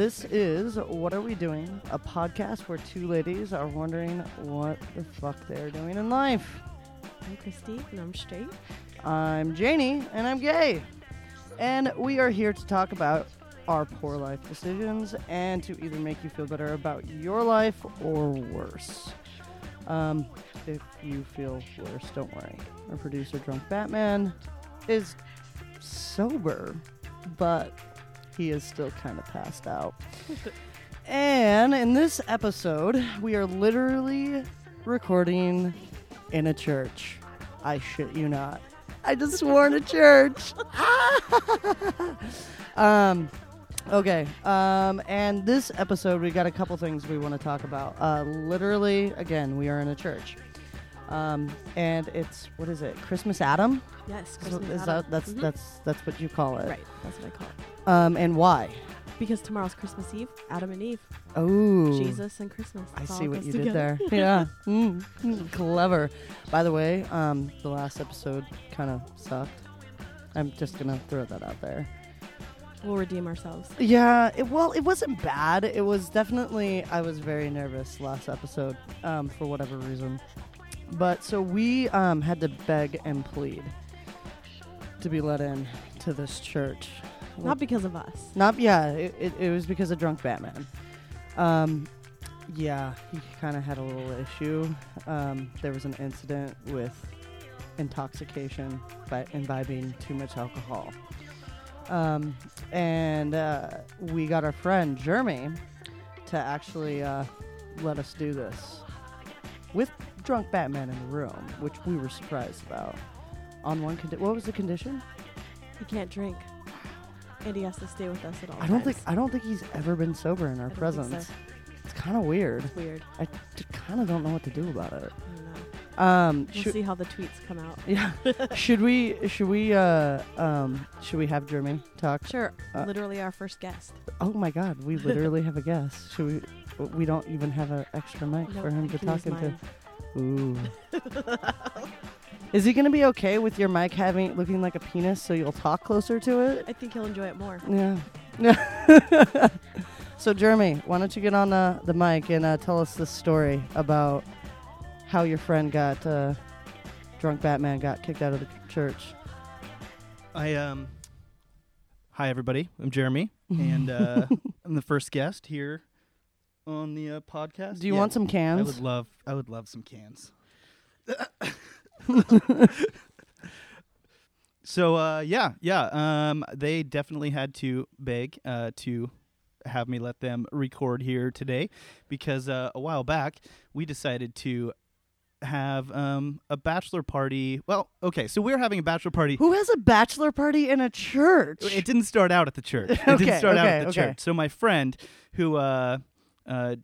this is What Are We Doing? A podcast where two ladies are wondering what the fuck they're doing in life. I'm Christy, and I'm straight. I'm Janie, and I'm gay. And we are here to talk about our poor life decisions and to either make you feel better about your life or worse. Um, if you feel worse, don't worry. Our producer, Drunk Batman, is sober, but he is still kind of passed out. and in this episode, we are literally recording in a church. I shit you not. I just swore in a church. um, okay. Um, and this episode, we got a couple things we want to talk about. Uh, literally, again, we are in a church. Um, and it's what is it? Christmas Adam? Yes, Is, Christmas is Adam. that that's Mhm. that's that's what you call it? right. That's what I call it. Um, and why? Because tomorrow's Christmas Eve. Adam and Eve, Oh, Jesus and Christmas. I all see what goes you together. did there. yeah, mm, mm, clever. By the way, um, the last episode kind of sucked. I'm just gonna throw that out there. We'll redeem ourselves. Yeah, it, well, it wasn't bad. It was definitely I was very nervous last episode um, for whatever reason. But so we um, had to beg and plead to be let in to this church. Not because of us. Not yeah, it, it, it was because of drunk Batman. Um, yeah, he kind of had a little issue. Um, there was an incident with intoxication by imbibing too much alcohol. Um, and uh, we got our friend Jeremy to actually uh, let us do this with drunk Batman in the room, which we were surprised about. On one condition, what was the condition? He can't drink, and he has to stay with us at all I don't think. I don't think he's ever been sober in our I don't think presence. so. It's kind of weird. It's weird. I kind of don't know what to do about it. I don't know. Um, We'll should, see how the tweets come out. yeah, should we should we uh um should we have Jeremy talk? Sure. Uh, Literally our first guest. Oh my God, we literally have a guest. Should we? We don't even have an extra mic Nope, for him to talk into. mine. Ooh. Is he gonna be okay with your mic having looking like a penis, so you'll talk closer to it? I think he'll enjoy it more. Yeah. so, Jeremy, why don't you get on uh, the mic and uh, tell us this story about how your friend got uh, drunk Batman got kicked out of the church? I um. Hi everybody, I'm Jeremy, and uh, I'm the first guest here on the uh, podcast. Do you Yeah, want some cans? I cans? would love, I would love some cans. so uh, yeah, yeah, um, they definitely had to beg uh, to have me let them record here today because uh, a while back we decided to have um, a bachelor party. Well, okay, so we're having a bachelor party Who has a bachelor party in a church? it didn't start out at the church. It Okay, didn't start out at the okay. church. So my friend, who uh, uh,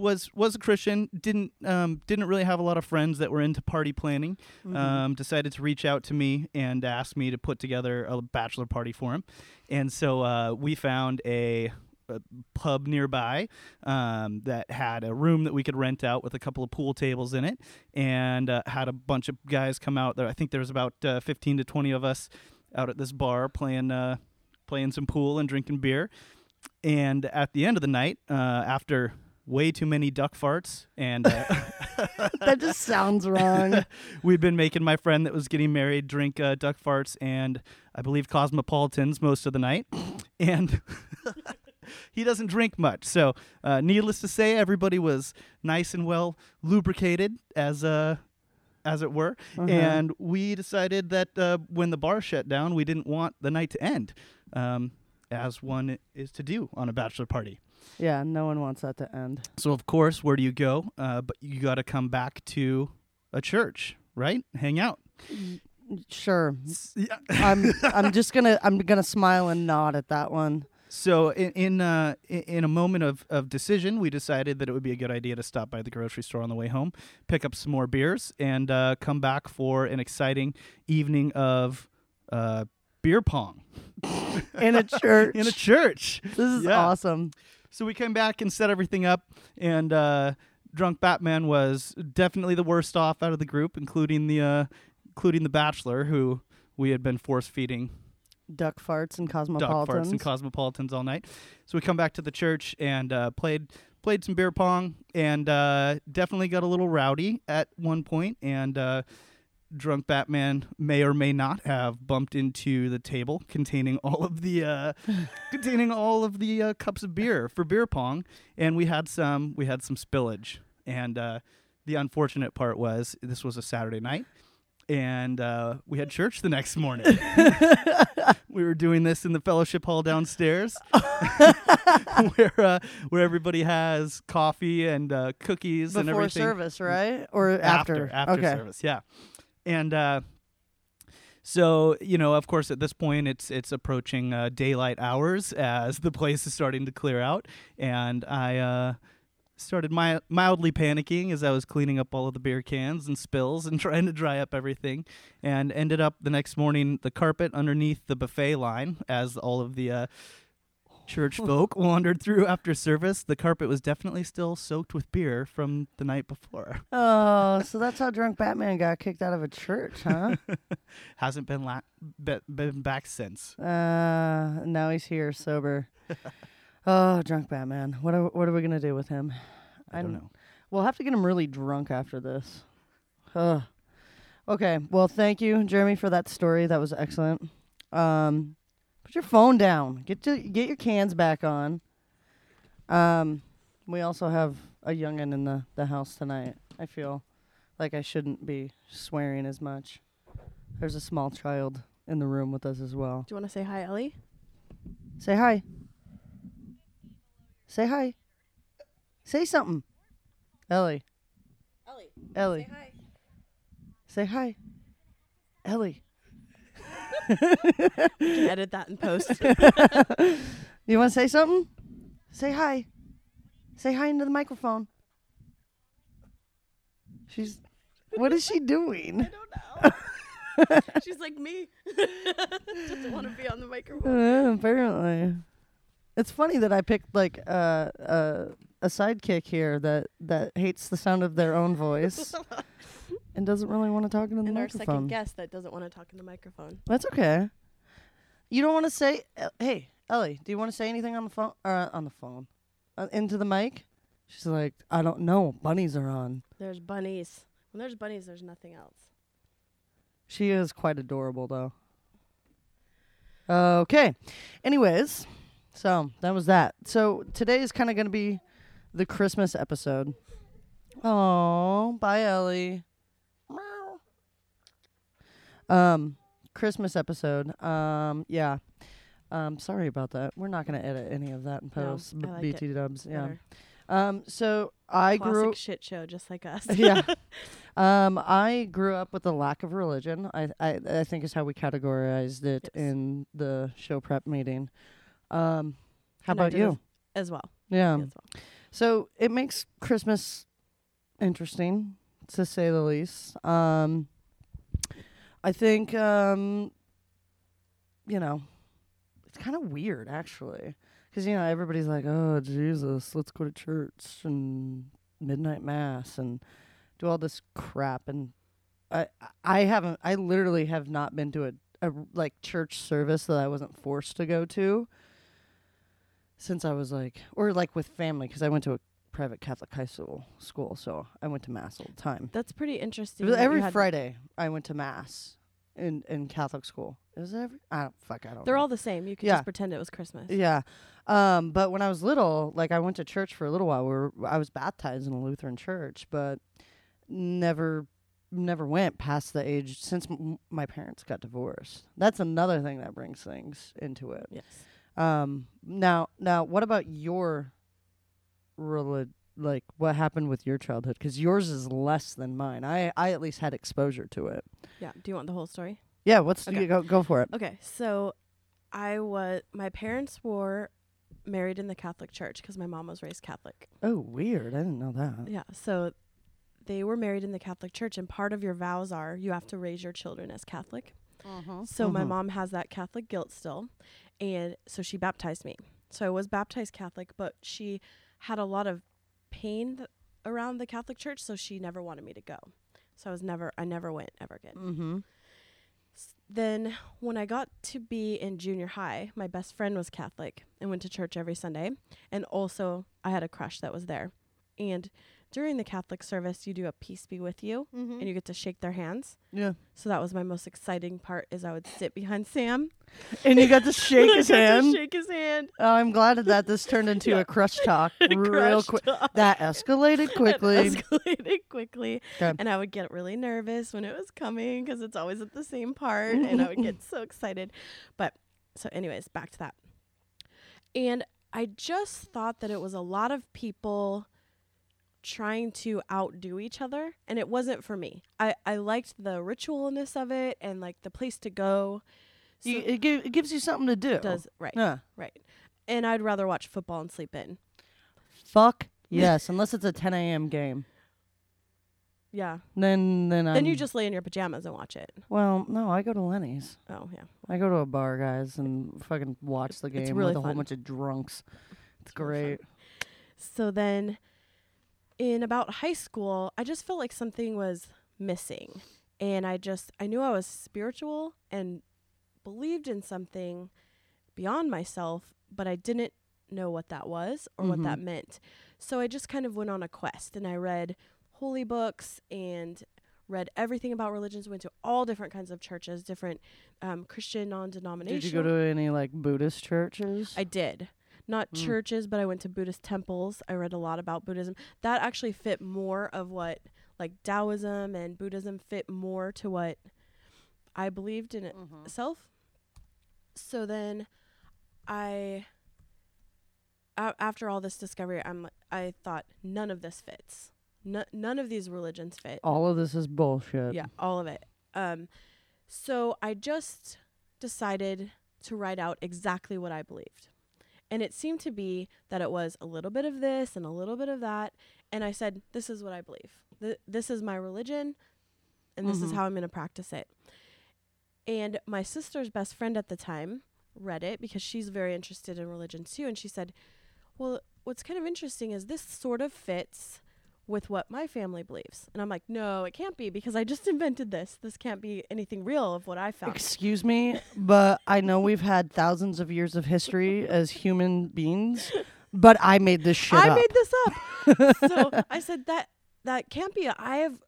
was was a Christian, didn't um, didn't really have a lot of friends that were into party planning. Mhm. Um, decided to reach out to me and ask me to put together a bachelor party for him. And so uh, we found a, a pub nearby um, that had a room that we could rent out with a couple of pool tables in it, and uh, had a bunch of guys come out there. I think there was about uh, fifteen to twenty of us out at this bar playing uh, playing some pool and drinking beer. And at the end of the night, uh, after way too many duck farts and uh, that just sounds wrong. we'd been making my friend that was getting married drink uh, duck farts and I believe cosmopolitans most of the night, and he doesn't drink much. So, uh, needless to say, everybody was nice and well lubricated, as uh, as it were. Uh-huh. And we decided that uh, when the bar shut down, we didn't want the night to end, um, as one is to do on a bachelor party. Yeah, no one wants that to end. So, of course, where do you go? Uh, but you got to come back to a church, right? Hang out. Sure, Yeah. I'm. I'm just gonna. I'm gonna smile and nod at that one. So in in, uh, in a moment of, of decision, we decided that it would be a good idea to stop by the grocery store on the way home, pick up some more beers, and uh, come back for an exciting evening of uh, beer pong In a church. in a church. this is Yeah. awesome. So we came back and set everything up, and uh, drunk Batman was definitely the worst off out of the group, including the uh, including the Bachelor, who we had been force feeding duck farts and cosmopolitans. farts and cosmopolitans all night. So we come back to the church and uh, played played some beer pong and uh, definitely got a little rowdy at one point and uh, drunk Batman may or may not have bumped into the table containing all of the uh, containing all of the uh, cups of beer for beer pong and we had some we had some spillage and uh, the unfortunate part was this was a Saturday night and uh, we had church the next morning. we were doing this in the fellowship hall downstairs, where uh, where everybody has coffee and uh, cookies and Before everything. service, right? Or after after? after okay. service, yeah. And uh, so you know, of course, at this point, it's it's approaching uh, daylight hours as the place is starting to clear out, and I. Uh, Started mi- mildly panicking as I was cleaning up all of the beer cans and spills and trying to dry up everything, and ended up the next morning the carpet underneath the buffet line as all of the uh, church folk wandered through after service. The carpet was definitely still soaked with beer from the night before. Oh, so that's how drunk Batman got kicked out of a church, huh? Hasn't been la- be- been back since. uh, now he's here sober. oh, drunk Batman. What are what are we gonna do with him? I don't know. We'll have to get him really drunk after this. Ugh. Okay. Well, thank you, Jeremy, for that story. That was excellent. Um, put your phone down. Get to get your cans back on. Um, we also have a youngin in the the house tonight. I feel like I shouldn't be swearing as much. There's a small child in the room with us as well. Do you want to say hi, Ellie? Say hi. Say hi. Say something. Ellie. Ellie. Ellie. hi. Say hi. Ellie. Edit that in post. You want to say something? Say hi. Say hi into the microphone. She's. What is she doing? I don't know. She's like me. Doesn't want to be on the microphone. Uh, apparently, it's funny that I picked like uh, uh, a sidekick here that that hates the sound of their own voice and doesn't really want to talk into the And our second guest that doesn't want to talk in the microphone. That's okay. You don't want to say, uh, "Hey, Ellie, do you want to say anything on the phone or uh, on the phone uh, into the mic?" She's like, "I don't know. Bunnies are on." There's bunnies. When there's bunnies, there's nothing else. She is quite adorable, though. Okay. Anyways, so that was that. So today is kind of going to be the Christmas episode. Oh, bye, Ellie. Um, Christmas episode. Um, yeah. Um, sorry about that. We're not going to edit any of that in post. B- like BT dubs. Yeah. Better. Um, so I Classic grew shit show, just like us. yeah. Um, I grew up with a lack of religion. I, I, I think is how we categorized it Yes. in the show prep meeting. Um, how And about you? As well. Yeah. As well. So it makes Christmas interesting, to say the least. Um, I think, um, you know, it's kind of weird actually, because you know everybody's like, "Oh Jesus, let's go to church and midnight mass and do all this crap." And I, I haven't, I literally have not been to a, a like church service that I wasn't forced to go to since I was like, or like with family, because I went to a private Catholic high school, school, so I went to mass all the time. That's pretty interesting. that you every had- Friday I went to mass in in Catholic school. Is it every? I don't fuck. I don't. They're know. all the same. You could Yeah. just pretend it was Christmas. Yeah. Um, but when I was little, like I went to church for a little while. Where I was baptized in a Lutheran church, but never never went past the age since m- my parents got divorced. That's another thing that brings things into it. Yes. Um, now, now, what about your relig- like what happened with your childhood? Because yours is less than mine. I, I at least had exposure to it. Yeah. Do you want the whole story? Yeah, what's Okay. go go for it? Okay. So I was, my parents were married in the Catholic Church because my mom was raised Catholic. Oh, weird. I didn't know that. Yeah. So they were married in the Catholic Church, and part of your vows are you have to raise your children as Catholic. So my Mhm. mom has that Catholic guilt still, and so she baptized me. So I was baptized Catholic, but she had a lot of pain th- around the Catholic Church, so she never wanted me to go. So I was never, I never went ever again. Mm-hmm. S- Then, when I got to be in junior high, my best friend was Catholic and went to church every Sunday. And also, I had a crush that was there. And during the Catholic service, you do a peace be with you, Mm-hmm. and you get to shake their hands. Yeah. So that was my most exciting part. Is I would sit behind Sam, And you got to shake his got to hand. shake his hand. Oh, I'm glad that this turned into Yeah. a crush talk real quick. That escalated It quickly. escalated quickly. 'Kay. And I would get really nervous when it was coming because it's always at the same part. and I would get so excited. But so, anyways, back to that. And I just thought that it was a lot of people trying to outdo each other. And it wasn't for me. I, I liked the ritualness of it and like the place to go. So You- it, gi- it gives you something to do. does, right, Yeah. right. And I'd rather watch football and sleep in. Fuck yes, unless it's a 10 a.m. game. Yeah. Then then then you I'm- just lay in your pajamas and watch it. well no I go to Lenny's. Oh, yeah. I go to a bar, guys, and fucking watch the It's game really with a whole bunch of drunks. It's really fun. great. So then in about high school, I just felt like something was missing. And I just I knew I was spiritual and believed in something beyond myself, but I didn't know what that was or what that meant. So I just kind of went on a quest and I read holy books and read everything about religions, went to all different kinds of churches, different um, Christian non-denominational. Did you go to any like Buddhist churches? I did. Not Mm. churches, but I went to Buddhist temples. I read a lot about Buddhism. That actually fit more of what like Taoism and Buddhism fit more to what I believed in Mhm. itself. So then I a- after all this discovery, I'm I thought none of this fits. No, none of these religions fit All of this is bullshit. yeah all of it um so i just decided to write out exactly what i believed and it seemed to be that it was a little bit of this and a little bit of that and i said this is what i believe Th- this is my religion and this is Mhm. how i'm going to practice it and my sister's best friend at the time read it because she's very interested in religion too and she said well what's kind of interesting is this sort of fits with what my family believes. And I'm like, no, it can't be because I just invented this. This can't be anything real of what I found. Excuse me, but I know we've had thousands of years of history as human beings, but I made this shit I up. made this up. so I said that that can't be. I have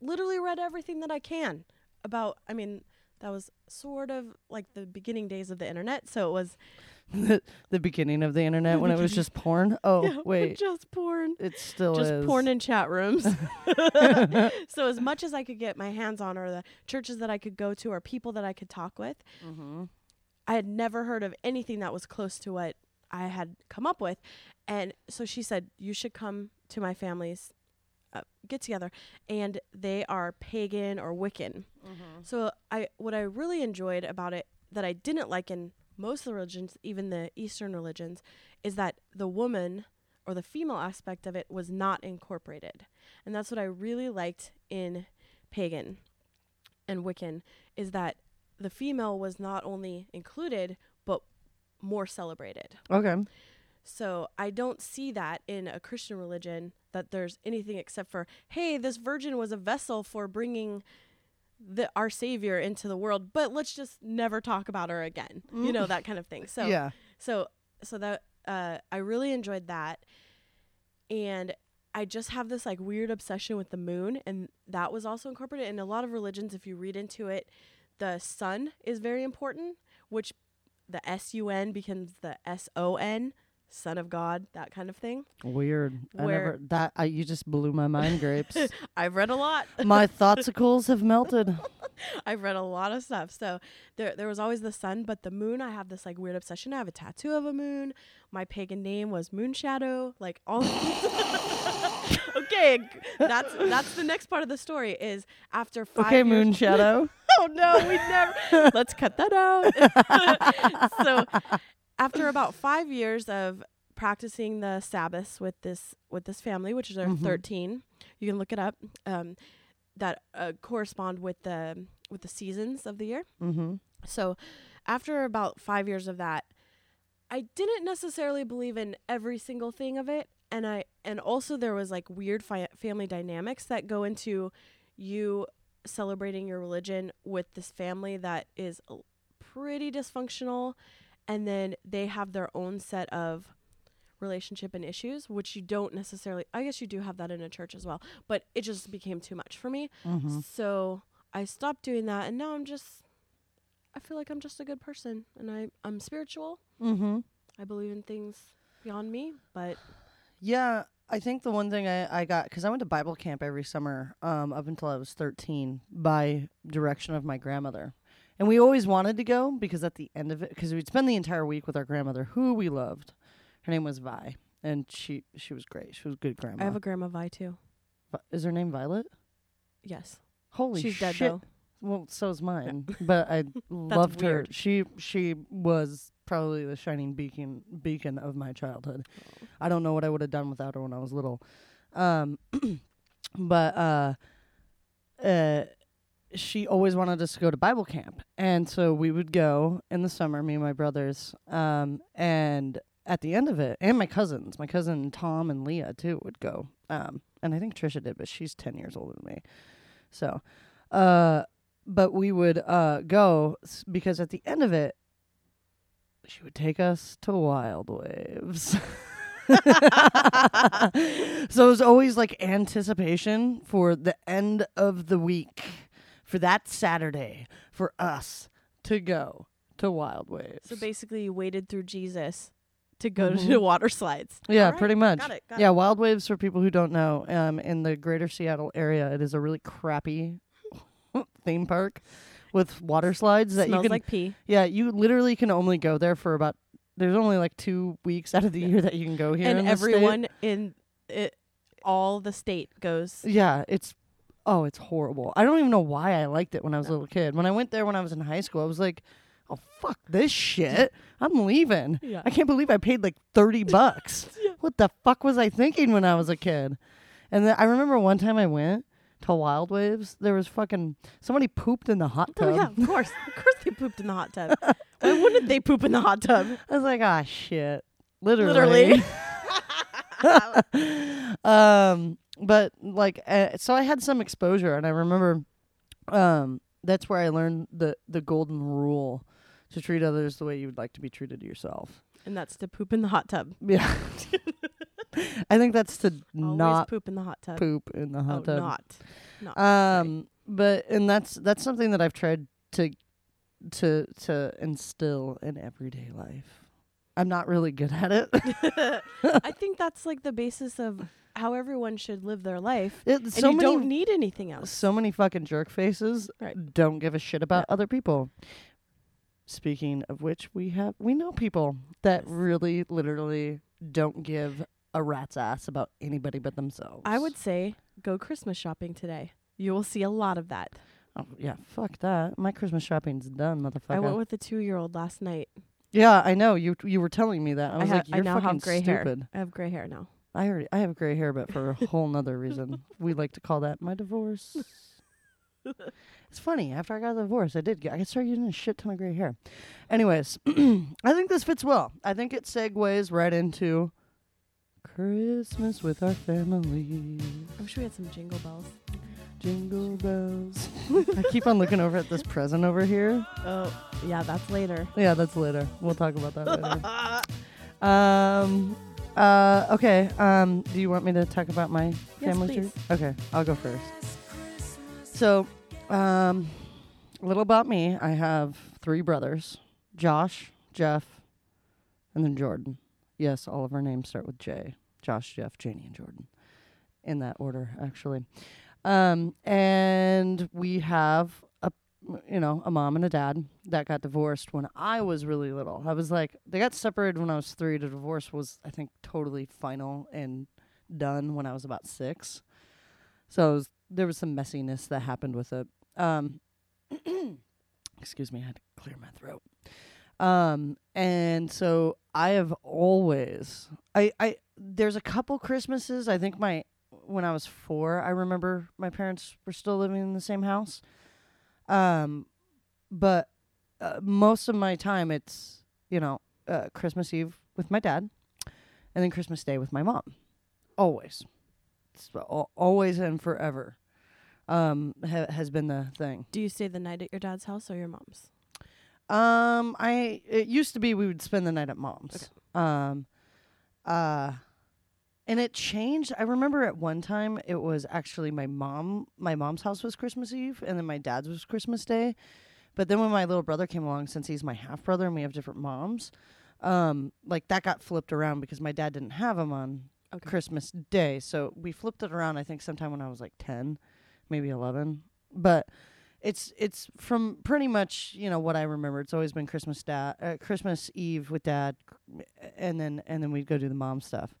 literally read everything that I can about. I mean, that was sort of like the beginning days of the internet. So it was the, the beginning of the internet when it was just porn. Oh yeah, wait, just porn. it still just is. porn in chat rooms. so as much as I could get my hands on, or the churches that I could go to, or people that I could talk with, mm-hmm. I had never heard of anything that was close to what I had come up with. And so she said, You should come to my family's uh, get together. And they are pagan or Wiccan. So I what I really enjoyed about it that I didn't like in most of the religions, even the Eastern religions, is that the woman or the female aspect of it was not incorporated. And that's what I really liked in pagan and Wiccan is that the female was not only included but more celebrated. Okay. So I don't see that in a Christian religion that there's anything except for, hey, this virgin was a vessel for bringing the our savior into the world, but let's just never talk about her again. You know that kind of thing. So yeah. so so that uh, I really enjoyed that, and I just have this like weird obsession with the moon, and that was also incorporated in a lot of religions. If you read into it, the sun is very important, which the S U N becomes the S O N, Son of God, that kind of thing. Weird. I never that I you just blew my mind grapes. I've read a lot. my thoughtsicles have melted. I've read a lot of stuff. So there there was always the sun, but the moon, I have this like weird obsession. I have a tattoo of a moon. My pagan name was Moonshadow. Like all Okay, that's that's the next part of the story is after five Okay, years- Moon Shadow. Oh no, we never let's cut that out. so after about five years of practicing the Sabbaths with this with this family, which is our Mhm. thirteen, you can look it up. Um, that uh, correspond with the with the seasons of the year. mm-hmm. So after about five years of that, I didn't necessarily believe in every single thing of it, and I and also there was like weird fi- family dynamics that go into you celebrating your religion with this family that is pretty dysfunctional and then they have their own set of relationship and issues which you don't necessarily I guess you do have that in a church as well but it just became too much for me Mm-hmm. so I stopped doing that and now I'm just I feel like I'm just a good person and I I'm spiritual Mm-hmm. I believe in things beyond me but Yeah, I think the one thing I, I got because I went to Bible camp every summer um, up until I was 13 by direction of my grandmother. And we always wanted to go because at the end of it, because we'd spend the entire week with our grandmother, who we loved. Her name was Vi, and she she was great. She was a good grandma. I have a grandma Vi too Vi- Is her name Violet? yes Holy she's shit! dead though Well, so's mine, but I loved her. weird. She she was probably the shining beacon beacon of my childhood. I don't know what I would have done without her when I was little. Um, but uh, uh, she always wanted us to go to Bible camp, and so we would go in the summer, me and my brothers. Um, and at the end of it, and my cousins, my cousin Tom and Leah too, would go. Um, and I think Trisha did, but she's ten years older than me. So, uh, but we would uh go because at the end of it, she would take us to Wild Waves. so it was always like anticipation for the end of the week, for that Saturday, for us to go to Wild Waves. So basically, you waded through Jesus to go Mhm. to water slides. yeah, right, pretty much. Got it. Got yeah, it. Wild Waves for people who don't know, um, in the greater Seattle area, it is a really crappy theme park with water slides that Smells you can like pee. Yeah, you literally can only go there for about. There's only like two weeks out of the year that you can go here, and everyone in it, all the state goes. Yeah, it's oh, it's horrible. I don't even know why I liked it when I was a little kid. When I went there when I was in high school, I was like, "Oh fuck this shit! I'm leaving." Yeah. I can't believe I paid like thirty bucks. Yeah. What the fuck was I thinking when I was a kid? And then I remember one time I went to Wild Waves. There was fucking somebody pooped in the hot tub. Oh yeah, of course, of course they pooped in the hot tub. Why wouldn't they poop in the hot tub? I was like, ah, shit. Literally. Literally. um, but like, uh, so I had some exposure, and I remember, um, that's where I learned the the golden rule to treat others the way you would like to be treated yourself. and that's to poop in the hot tub. Yeah, I think that's to Always not poop in the hot tub. poop in the hot oh, tub. not. Not. sorry. Um, but and that's that's something that I've tried to to to instill in everyday life. I'm not really good at it. I think that's like the basis of how everyone should live their life. It- And so you many don't need anything else. so many fucking jerk faces Right. don't give a shit about other people. Speaking of which, we have we know people that really literally don't give a rat's ass about anybody but themselves. I would say go Christmas shopping today. You will see a lot of that. Oh, yeah, fuck that. My Christmas shopping's done, motherfucker. I went with a two-year-old last night. yeah, I know. You you were telling me that. I was ha- like, you're now fucking have gray hair. stupid. I have gray hair now. I already I have gray hair, but for a whole nother reason. We like to call that my divorce. it's funny. After I got a divorce, I did get I started getting a shit ton of gray hair. Anyways, I think this fits well. I think it segues right into Christmas with our family. I wish we had some jingle bells. Jingle bells. I keep on looking over at this present over here. Oh, yeah, that's later. Yeah, that's later. We'll talk about that later. Um. Uh. Okay. Um. Do you want me to talk about my Yes, family please. tree? Okay, I'll go first. So, um, a little about me. I have three brothers: Josh, Jeff, and then Jordan. Yes, all of our names start with J. Josh, Jeff, Janie, and Jordan, in that order, actually. Um, and we have you know, a mom and a dad that got divorced when I was really little. I was like, they got separated when I was three. The divorce was, I think, totally final and done when I was about six. So was, there was some messiness that happened with it. Um, excuse me, I had to clear my throat. Um, and so I have always, I, I, there's a couple Christmases. I think my, when I was four, I remember my parents were still living in the same house. Um, but uh, most of my time, it's you know uh, Christmas Eve with my dad, and then Christmas Day with my mom. Always, it's al- always and forever. um, ha- has been the thing. Do you stay the night at your dad's house or your mom's? Um, I it used to be we would spend the night at mom's. Um, uh, and it changed. I remember at one time it was actually my mom. My mom's house was Christmas Eve, and then my dad's was Christmas Day. But then when my little brother came along, since he's my half brother and we have different moms, um, like that got flipped around because my dad didn't have him on Okay. Christmas Day. So we flipped it around. I think sometime when I was like ten, maybe eleven. But it's it's from pretty much you know what I remember. It's always been Christmas dad, uh, Christmas Eve with dad, and then and then we'd go do the mom stuff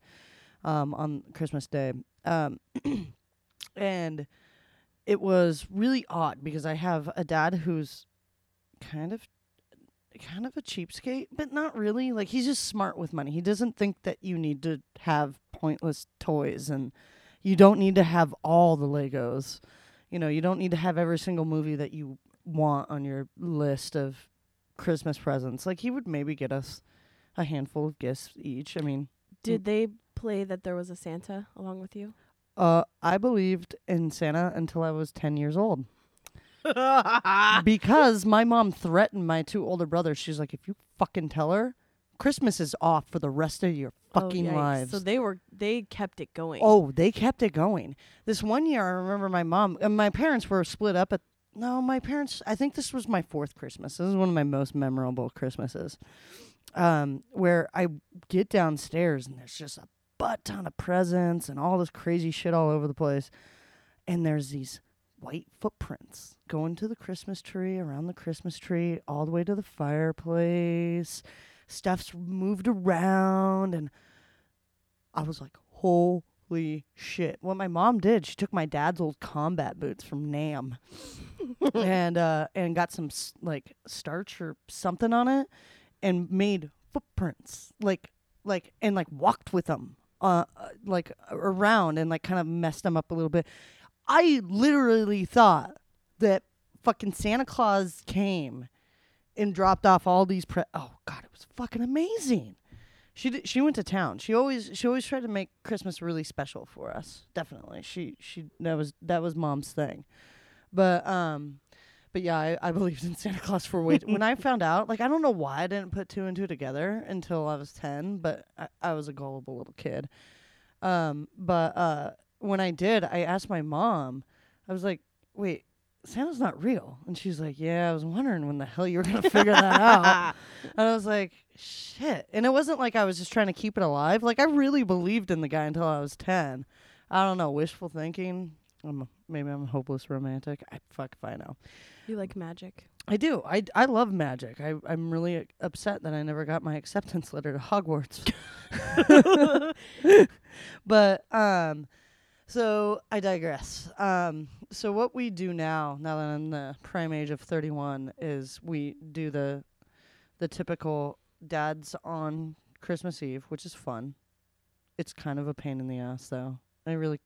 um, on Christmas Day. Um, and it was really odd because I have a dad who's kind of kind of a cheapskate, but not really. Like he's just smart with money. He doesn't think that you need to have pointless toys and you don't need to have all the Legos. You know, you don't need to have every single movie that you want on your list of Christmas presents. Like he would maybe get us a handful of gifts each. I mean, Did they play that there was a Santa along with you? uh I believed in Santa until I was 10 years old. because my mom threatened my two older brothers. She's like, if you fucking tell her, Christmas is off for the rest of your fucking oh, lives. So they were they kept it going. Oh, they kept it going. This one year, I remember my mom and my parents were split up at. No, my parents. I think this was my fourth Christmas. This is one of my most memorable Christmases, um, where I get downstairs and there's just a butt ton of presents and all this crazy shit all over the place, and there's these white footprints going to the Christmas tree, around the Christmas tree, all the way to the fireplace. Stuff's moved around, and I was like, holy shit. What my mom did, she took my dad's old combat boots from Nam and uh and got some like starch or something on it and made footprints like like and like walked with them uh uh, like around and like kind of messed them up a little bit. I literally thought that fucking Santa Claus came and dropped off all these pre- oh god, it was fucking amazing. She did, she went to town. She always she always tried to make Christmas really special for us. Definitely. She she that was that was mom's thing. But um but yeah, I, I believed in Santa Claus for a way when I found out, like I don't know why I didn't put two and two together until I was 10, but I, I was a gullible little kid. Um but uh when I did, I asked my mom. I was like, "Wait, Santa's not real." And she's like, "Yeah, I was wondering when the hell you were going to figure that out." And I was like, shit. And it wasn't like I was just trying to keep it alive. Like I really believed in the guy until I was 10. I don't know, wishful thinking. I'm a, maybe I'm a hopeless romantic. I fuck if I know. You like magic? I do. I, I love magic. I I'm really upset that I never got my acceptance letter to Hogwarts. but um so I digress. Um so what we do now, now that I'm the prime age of 31 is we do the the typical dads on Christmas Eve, which is fun. It's kind of a pain in the ass though. I really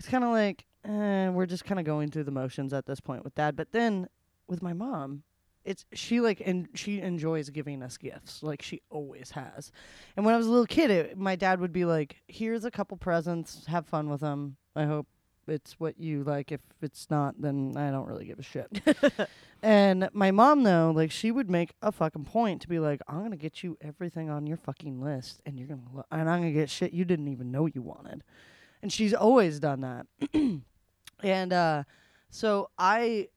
it's kind of like eh, we're just kind of going through the motions at this point with dad, but then with my mom, it's she like and she enjoys giving us gifts like she always has. And when I was a little kid, it, my dad would be like, "Here's a couple presents. Have fun with them. I hope it's what you like. If it's not, then I don't really give a shit." and my mom though, like she would make a fucking point to be like, "I'm gonna get you everything on your fucking list, and you're gonna lo- and I'm gonna get shit you didn't even know you wanted." And she's always done that. and uh, so I,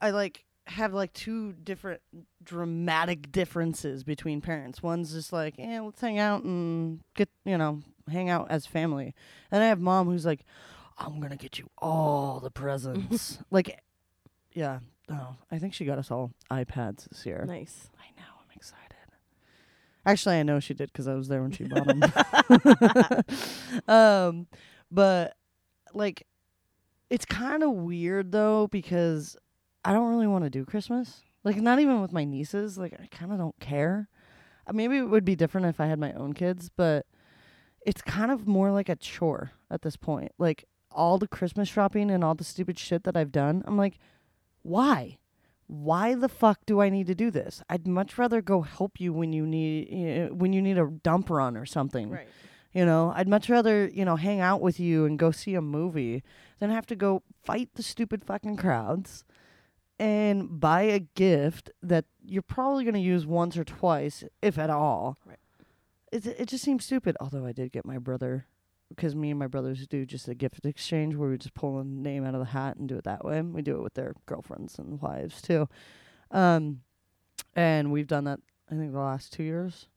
I like have like two different dramatic differences between parents. One's just like, eh, let's hang out and get, you know, hang out as family. And I have mom who's like, I'm going to get you all the presents. like, yeah, no, I think she got us all iPads this year. Nice. I know, I'm excited. Actually, I know she did because I was there when she bought them. um, but like, it's kind of weird though because I don't really want to do Christmas. Like, not even with my nieces. Like, I kind of don't care. Uh, Maybe it would be different if I had my own kids, but it's kind of more like a chore at this point. Like, all the Christmas shopping and all the stupid shit that I've done, I'm like, why? Why the fuck do I need to do this? I'd much rather go help you when you need uh, when you need a dump run or something. Right. You know, I'd much rather, you know, hang out with you and go see a movie than have to go fight the stupid fucking crowds and buy a gift that you're probably going to use once or twice, if at all. Right. It it just seems stupid. Although I did get my brother, because me and my brothers do just a gift exchange where we just pull a name out of the hat and do it that way. We do it with their girlfriends and wives too, um, and we've done that. I think the last two years.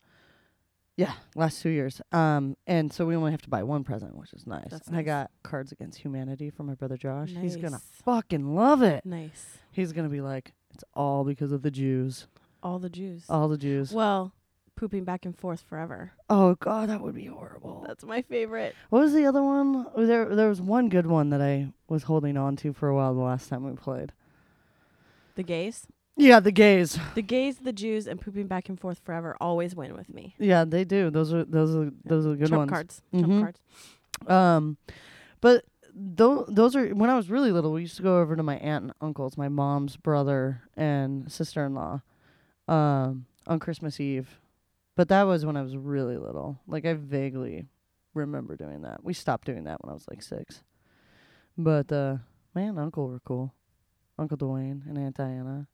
Yeah, last two years. Um, and so we only have to buy one present, which is nice. That's and I got Cards Against Humanity for my brother Josh. Nice. He's gonna fucking love it. Nice. He's gonna be like, it's all because of the Jews. All the Jews. All the Jews. well, pooping back and forth forever. oh god, that would be horrible. That's my favorite. What was the other one? Oh, There, there was one good one that I was holding on to for a while the last time we played. The gays. Yeah, the gays. The gays, the Jews, and pooping back and forth forever always win with me. Yeah, they do. Those are those are those are good Trump ones. cards. Mhm. Trump cards. Um, but those those are when I was really little. We used to go over to my aunt and uncle's, my mom's brother and sister in law, um, on Christmas Eve. But that was when I was really little. Like I vaguely remember doing that. We stopped doing that when I was like six. But uh, my aunt and uncle were cool. Uncle Dwayne and Aunt Diana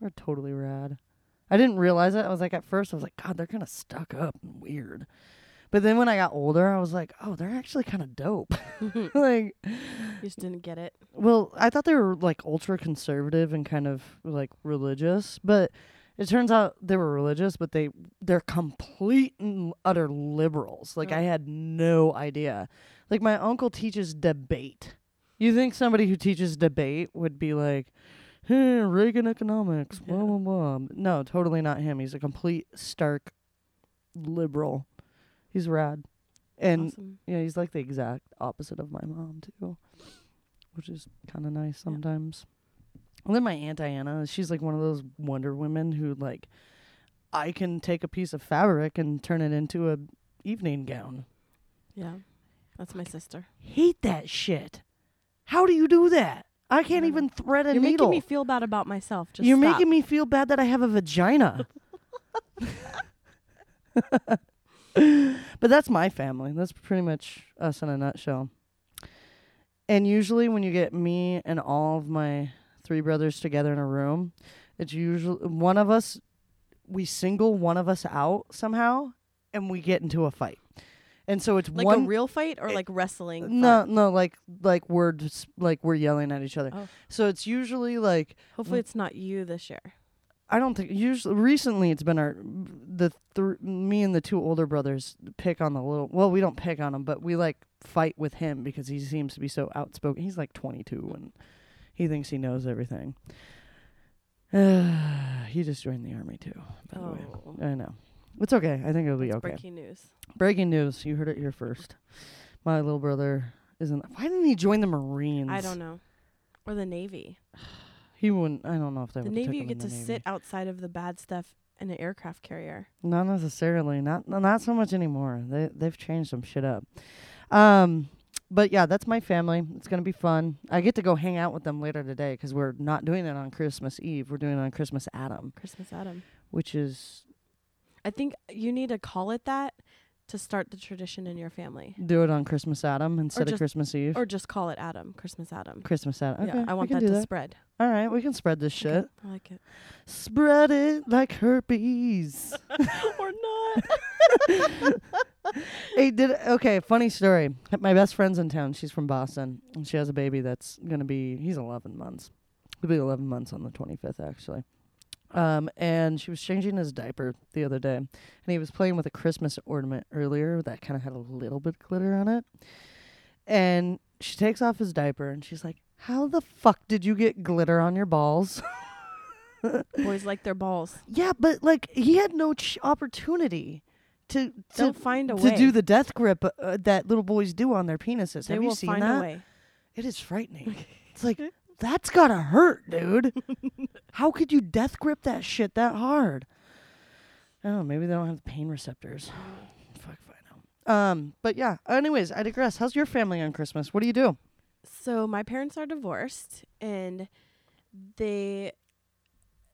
were totally rad. I didn't realize it. I was like, at first, I was like, God, they're kind of stuck up and weird. But then when I got older, I was like, oh, they're actually kind of dope. you like, just didn't get it. well, I thought they were like ultra conservative and kind of like religious, but it turns out they were religious, but they they're complete and utter liberals. Like I Oh. had no idea. Like my uncle teaches debate. You think somebody who teaches debate would be like, "Hey, Reagan economics, blah Yeah. blah blah." No, totally not him. He's a complete stark liberal. He's rad. And awesome. yeah, he's like the exact opposite of my mom too, which is kind of nice sometimes. And then my aunt Diana, she's like one of those Wonder Women who like, I can take a piece of fabric and turn it into a evening gown. Yeah. That's my sister. Hate that shit. How do you do that? I can't even thread a You're needle. making me feel bad about myself. Just You're stop. making me feel bad that I have a vagina. but that's my family. That's pretty much us in a nutshell. And usually, when you get me and all of my three brothers together in a room, it's usually one of us, we single one of us out somehow, and we get into a fight. And so it's like one a real fight or it- like wrestling? Uh, no, fight? no, like like we're just, like we're yelling at each other. Oh. So it's usually like Hopefully it's not you this year. I don't think usually recently it's been our the th- me and the two older brothers pick on the little well we don't pick on him but we like fight with him because he seems to be so outspoken. He's like 22 and he thinks he knows everything. he just joined the army too. By the way, Oh. I know. It's okay. I think it'll be That's okay. breaking news. Breaking news. You heard it here first. My little brother isn't. Why didn't he join the Marines? I don't know. Or the Navy. He wouldn't. I don't know if they The. Navy, you get to sit outside of the bad stuff in an aircraft carrier. Not necessarily. Not not so much anymore. They they've changed some shit up. Um, but yeah, that's my family. It's gonna be fun. I get to go hang out with them later today 'cause we're not doing it on Christmas Eve. We're doing it on Christmas Adam, Christmas Adam. which is I think you need to call it that to start the tradition in your family. do it on Christmas Adam instead of Christmas Eve. Or just call it Adam, Christmas Adam. Christmas Adam. Okay, yeah, I want that to that. spread. All right, we can spread this Okay, shit. I like it. Spread it like herpes. or not. hey, did okay? Funny story. My best friend's in town. She's from Boston, and she has a baby that's gonna be. He's 11 months. He'll be 11 months on the 25th, actually. Um, and she was changing his diaper the other day, and he was playing with a Christmas ornament earlier that kind of had a little bit of glitter on it. And she takes off his diaper, and she's like, "How the fuck did you get glitter on your balls?" Boys like their balls. yeah, but like he had no ch- opportunity to to They'll find a way to way. do the death grip uh, that little boys do on their penises. they Have will you seen find that? a way. It is frightening. it's like that's gotta hurt, dude. How could you death grip that shit that hard? I don't know. Maybe they don't have the pain receptors. Fuck if I know. Um, but yeah. Anyways, I digress. How's your family on Christmas? What do you do? So my parents are divorced and they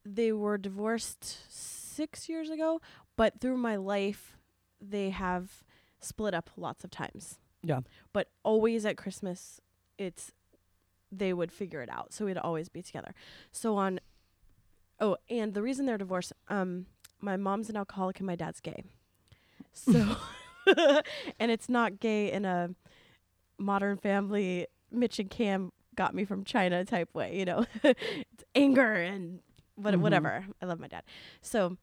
they were divorced 6 years ago, but through my life they have split up lots of times. Yeah. But always at Christmas it's they would figure it out. So we'd always be together. So on Oh, and the reason they're divorced, um my mom's an alcoholic and my dad's gay. So and it's not gay in a modern family Mitch and Cam got me from China type way, you know. it's anger and what Mhm. whatever. I love my dad. So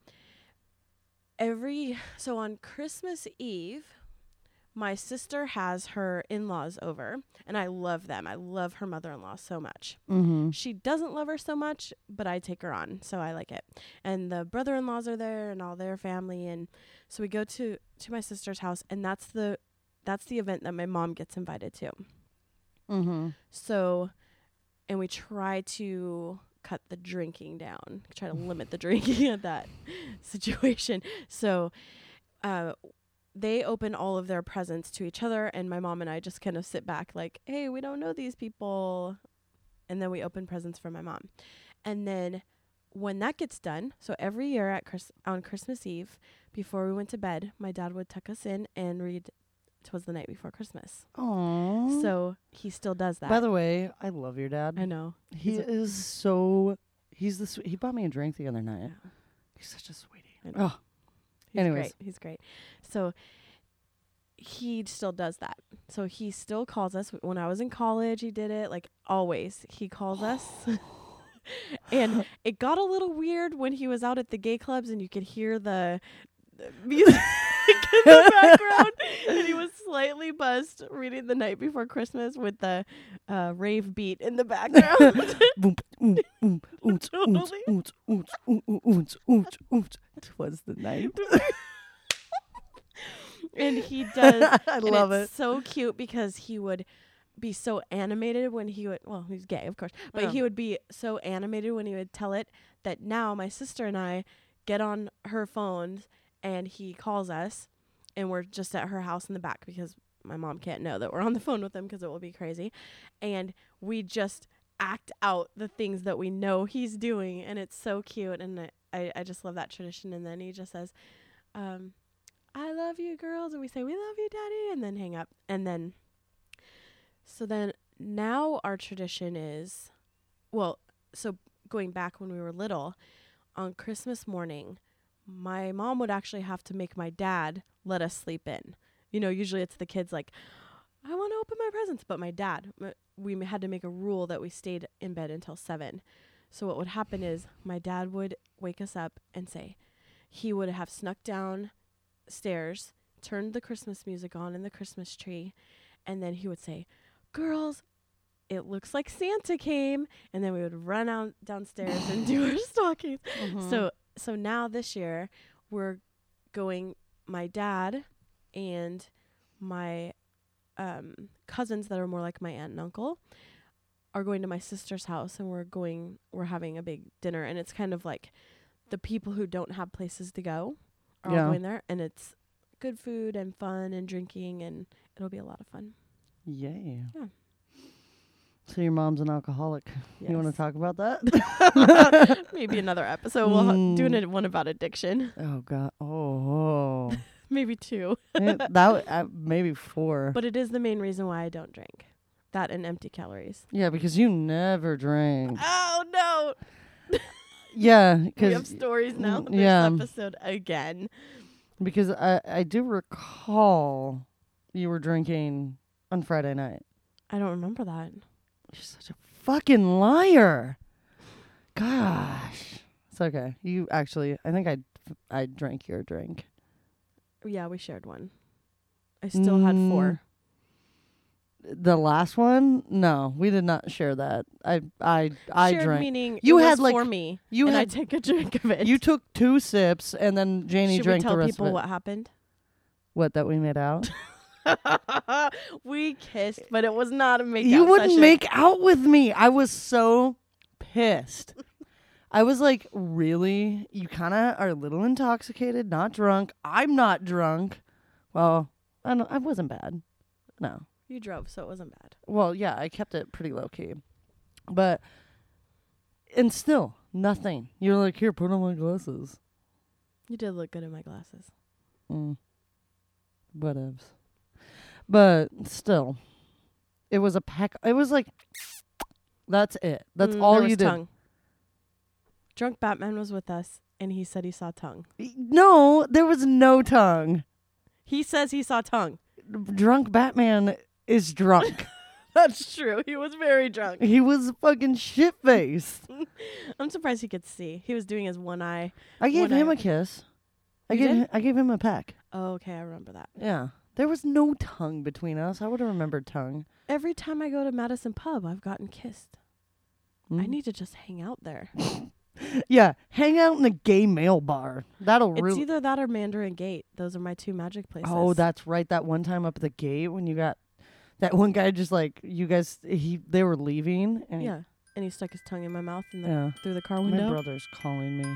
every so on Christmas Eve, my sister has her in-laws over and I love them. I love her mother-in-law so much. Mm-hmm. She doesn't love her so much, but I take her on, so I like it. And the brother-in-laws are there and all their family and so we go to to my sister's house and that's the that's the event that my mom gets invited to. Mm-hmm. So, and we try to cut the drinking down, try to limit the drinking at that situation. So, uh, they open all of their presents to each other, and my mom and I just kind of sit back, like, hey, we don't know these people. And then we open presents for my mom. And then when that gets done, so every year at Chris- on Christmas Eve, before we went to bed, my dad would tuck us in and read Twas the Night Before Christmas. Aww. So he still does that. by the way, I love your dad. I know. He he's is so. He's the. He bought me a drink the other night. He's such a sweetie. I know. Oh, He's Anyways. great. He's great. So he still does that. So he still calls us. When I was in college, he did it like always. He calls us. and it got a little weird when he was out at the gay clubs and you could hear the, the music in the background. and he was slightly buzzed reading the night before Christmas with the uh, rave beat in the background. Oonts. Twas the night. and he does I love it's it. so cute because he would be so animated when he would well he's gay of course but Yeah. he would be so animated when he would tell it that now my sister and i get on her phones and he calls us and we're just at her house in the back because my mom can't know that we're on the phone with him because it will be crazy. And we just act out the things that we know he's doing and it's so cute and I, I, just love that tradition. And then he just says um I love you girls and we say we love you daddy and then hang up. And then so then now our tradition is well so going back when we were little on Christmas morning my mom would actually have to make my dad let us sleep in you know usually it's the kids like I want to open my presents but my dad uh, we had to make a rule that we stayed in bed until 7 so what would happen is my dad would wake us up and say he would have snuck down stairs, turned the Christmas music on in the Christmas tree, and then he would say, Girls, it looks like Santa came. And then we would run out downstairs and do our stockings. So mm-hmm. So now this year we're going my dad and my um cousins that are more like my aunt and uncle are going to my sister's house and we're going we're having a big dinner and it's kind of like the people who don't have places to go are Yeah. all going there and it's good food and fun and drinking and it'll be a lot of fun. Yay. Yeah. So your mom's an alcoholic. You want to talk about that? Maybe another episode we'll do Mm. an- one about addiction. oh God. Oh. oh. Maybe two. Eh, that w- uh, maybe four. But it is the main reason why I don't drink. That and empty calories. yeah, because you never drink. Oh no! yeah, because We have stories now. mm, This yeah. episode again. because I I do recall you were drinking on Friday night. I don't remember that. You're such a fucking liar. Gosh. It's okay. You actually, I think I I drank your drink. Yeah, we shared one. I still had Mm, four. The last one? No, we did not share that. I I I shared drank. meaning You had, like- for me. You and I take a drink of it. you took two sips and then Janie Should drank we tell the rest people of it. what happened? What that we made out? we kissed, but it was not a make you wouldn't session. make out with me. I was so pissed. I was like, really? You kind of are a little intoxicated, not drunk. I'm not drunk. Well, I I wasn't bad. No. You drove, so it wasn't bad. Well, yeah, I kept it pretty low key. But and still nothing. You're like, here, put on my glasses. You did look good in my glasses. Mm. Whatevs. But still, it was a pack. It was like That's it. That's Mm, all there you was did. tongue. Drunk Batman was with us, and he said he saw tongue. No, there was no tongue. He says he saw tongue. Drunk Batman is drunk. That's true. He was very drunk. he was fucking shit faced. I'm surprised he could see. He was doing his one eye. I gave him I- a kiss. I You gave did? him, I gave him a peck. Oh, okay, I remember that. Yeah. There was no tongue between us. I would have remembered tongue. Every time I go to Madison Pub, I've gotten kissed. I Mm. need to just hang out there. Yeah, hang out in a gay male bar. That'll It's really. either that or Mandarin Gate. Those are my two magic places. Oh, that's right. That one time up at the gate when you got that one guy just like you guys he they were leaving and he- yeah. And he stuck his tongue in my mouth and the, yeah. through the car window. My brother's calling me.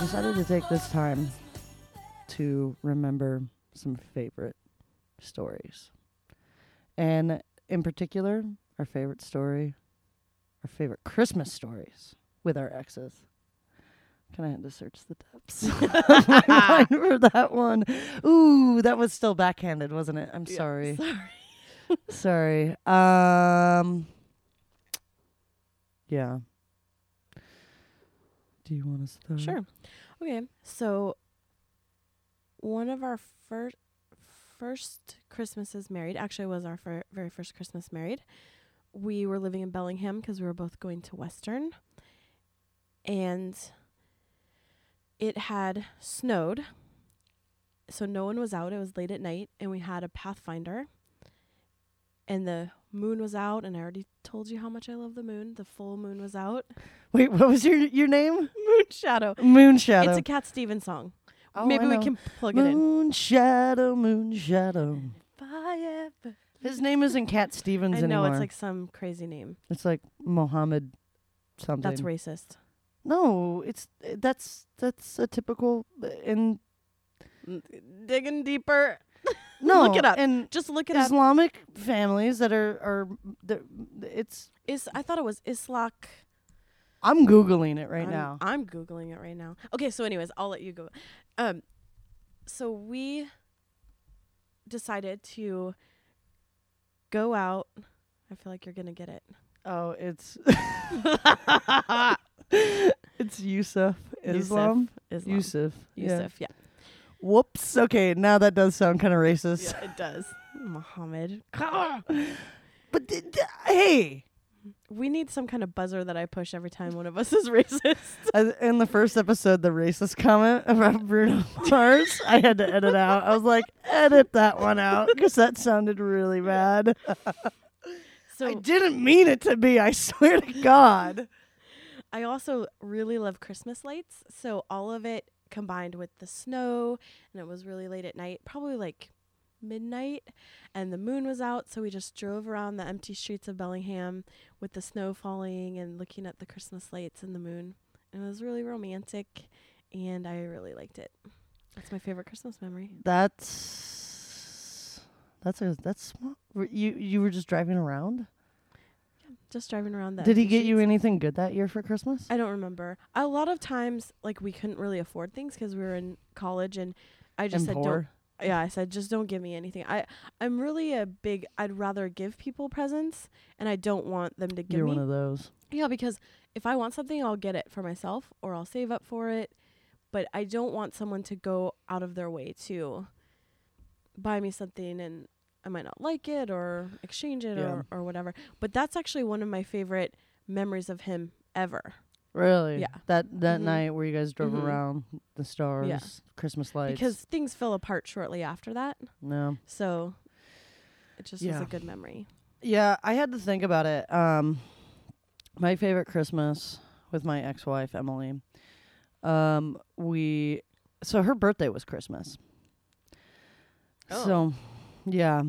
Decided to take this time to remember some favorite stories. And in particular, our favorite story, our favorite Christmas stories with our exes. Kind of had to search the depths of my mind for that one. Ooh, that was still backhanded, wasn't it? I'm Yeah, sorry. Sorry. Sorry. Um. Yeah. Do you want to start? Sure. Okay. So one of our first first Christmases married, actually was our fir- very first Christmas married. We were living in Bellingham because we were both going to Western. And it had snowed. So no one was out. It was late at night and we had a Pathfinder. And the moon was out and I already told you how much I love the moon. The full moon was out. Wait, what was your your name? Moon Shadow. Moon Shadow. It's a Cat Stevens song. Oh, Maybe we can plug it in. Moon Shadow, Moon Shadow. If I ever- His name isn't Cat Stevens I know anymore. it's like some crazy name. it's like Mohammed something. That's racist. No, it's that's that's a typical uh, in Digging deeper. No. Look it up. And Just look it up. Islamic families that are are the- it's. Is I thought it was Islak. I'm googling it right I'm, now. I'm googling it right now. Okay, so anyways, I'll let you go. Um, so we decided to go out. I feel like you're gonna get it. Oh, it's it's Yusuf Islam. Islam. Yusuf. Yeah. Yusuf. Yeah. Whoops. Okay, now that does sound kind of racist. Yeah, it does. Muhammad. But th- th- hey, We need some kind of buzzer that I push every time one of us is racist. As- in the first episode, the racist comment about Bruno Mars, I had to edit out. I was like, edit that one out because that sounded really bad. So I didn't mean it to be. I swear to God. I also really love Christmas lights. So all of it combined with the snow, and it was really late at night, probably like midnight, and the moon was out. So we just drove around the empty streets of Bellingham with the snow falling and looking at the Christmas lights and the moon. And it was really romantic, and I really liked it. That's my favorite Christmas memory. That's that's a that's. You you were just driving around. Just driving around that. Did he get you anything good that year for Christmas? I don't remember. A lot of times, like we couldn't really afford things because we were in college, and I just and said, "Don't yeah i said just don't give me anything i i'm really a big i'd rather give people presents and i don't want them to give You're me one of those. yeah because if i want something i'll get it for myself or i'll save up for it but i don't want someone to go out of their way to buy me something and i might not like it or exchange it Yeah. or, or whatever but that's actually one of my favorite memories of him ever Really? Yeah. That that Mhm. night where you guys drove Mhm. around the stars, Christmas lights. because things fell apart shortly after that. no. So it just was a good memory. Yeah, I had to think about it. Um, my favorite Christmas with my ex-wife Emily. Um, we so her birthday was Christmas. Oh. So, yeah,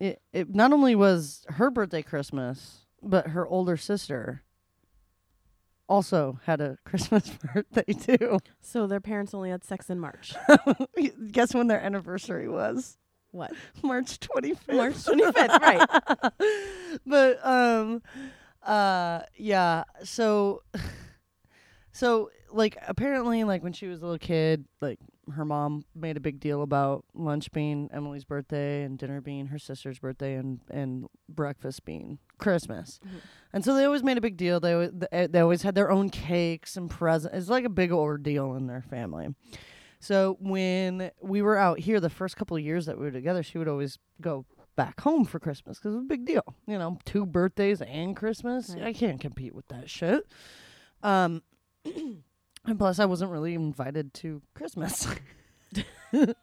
it it not only was her birthday Christmas, but her older sister also had a Christmas birthday too. So their parents only had sex in March. Guess when their anniversary was? what? March 25th. March 25th, right. but um uh yeah, so so like apparently like when she was a little kid, like her mom made a big deal about lunch being Emily's birthday and dinner being her sister's birthday and and breakfast being Christmas. Mhm. And so they always made a big deal. They always, they always had their own cakes and presents. It's like a big ordeal in their family. So when we were out here, the first couple of years that we were together, she would always go back home for Christmas because it was a big deal. You know, two birthdays and Christmas. Right. I can't compete with that shit. Um, and plus, I wasn't really invited to Christmas. oh,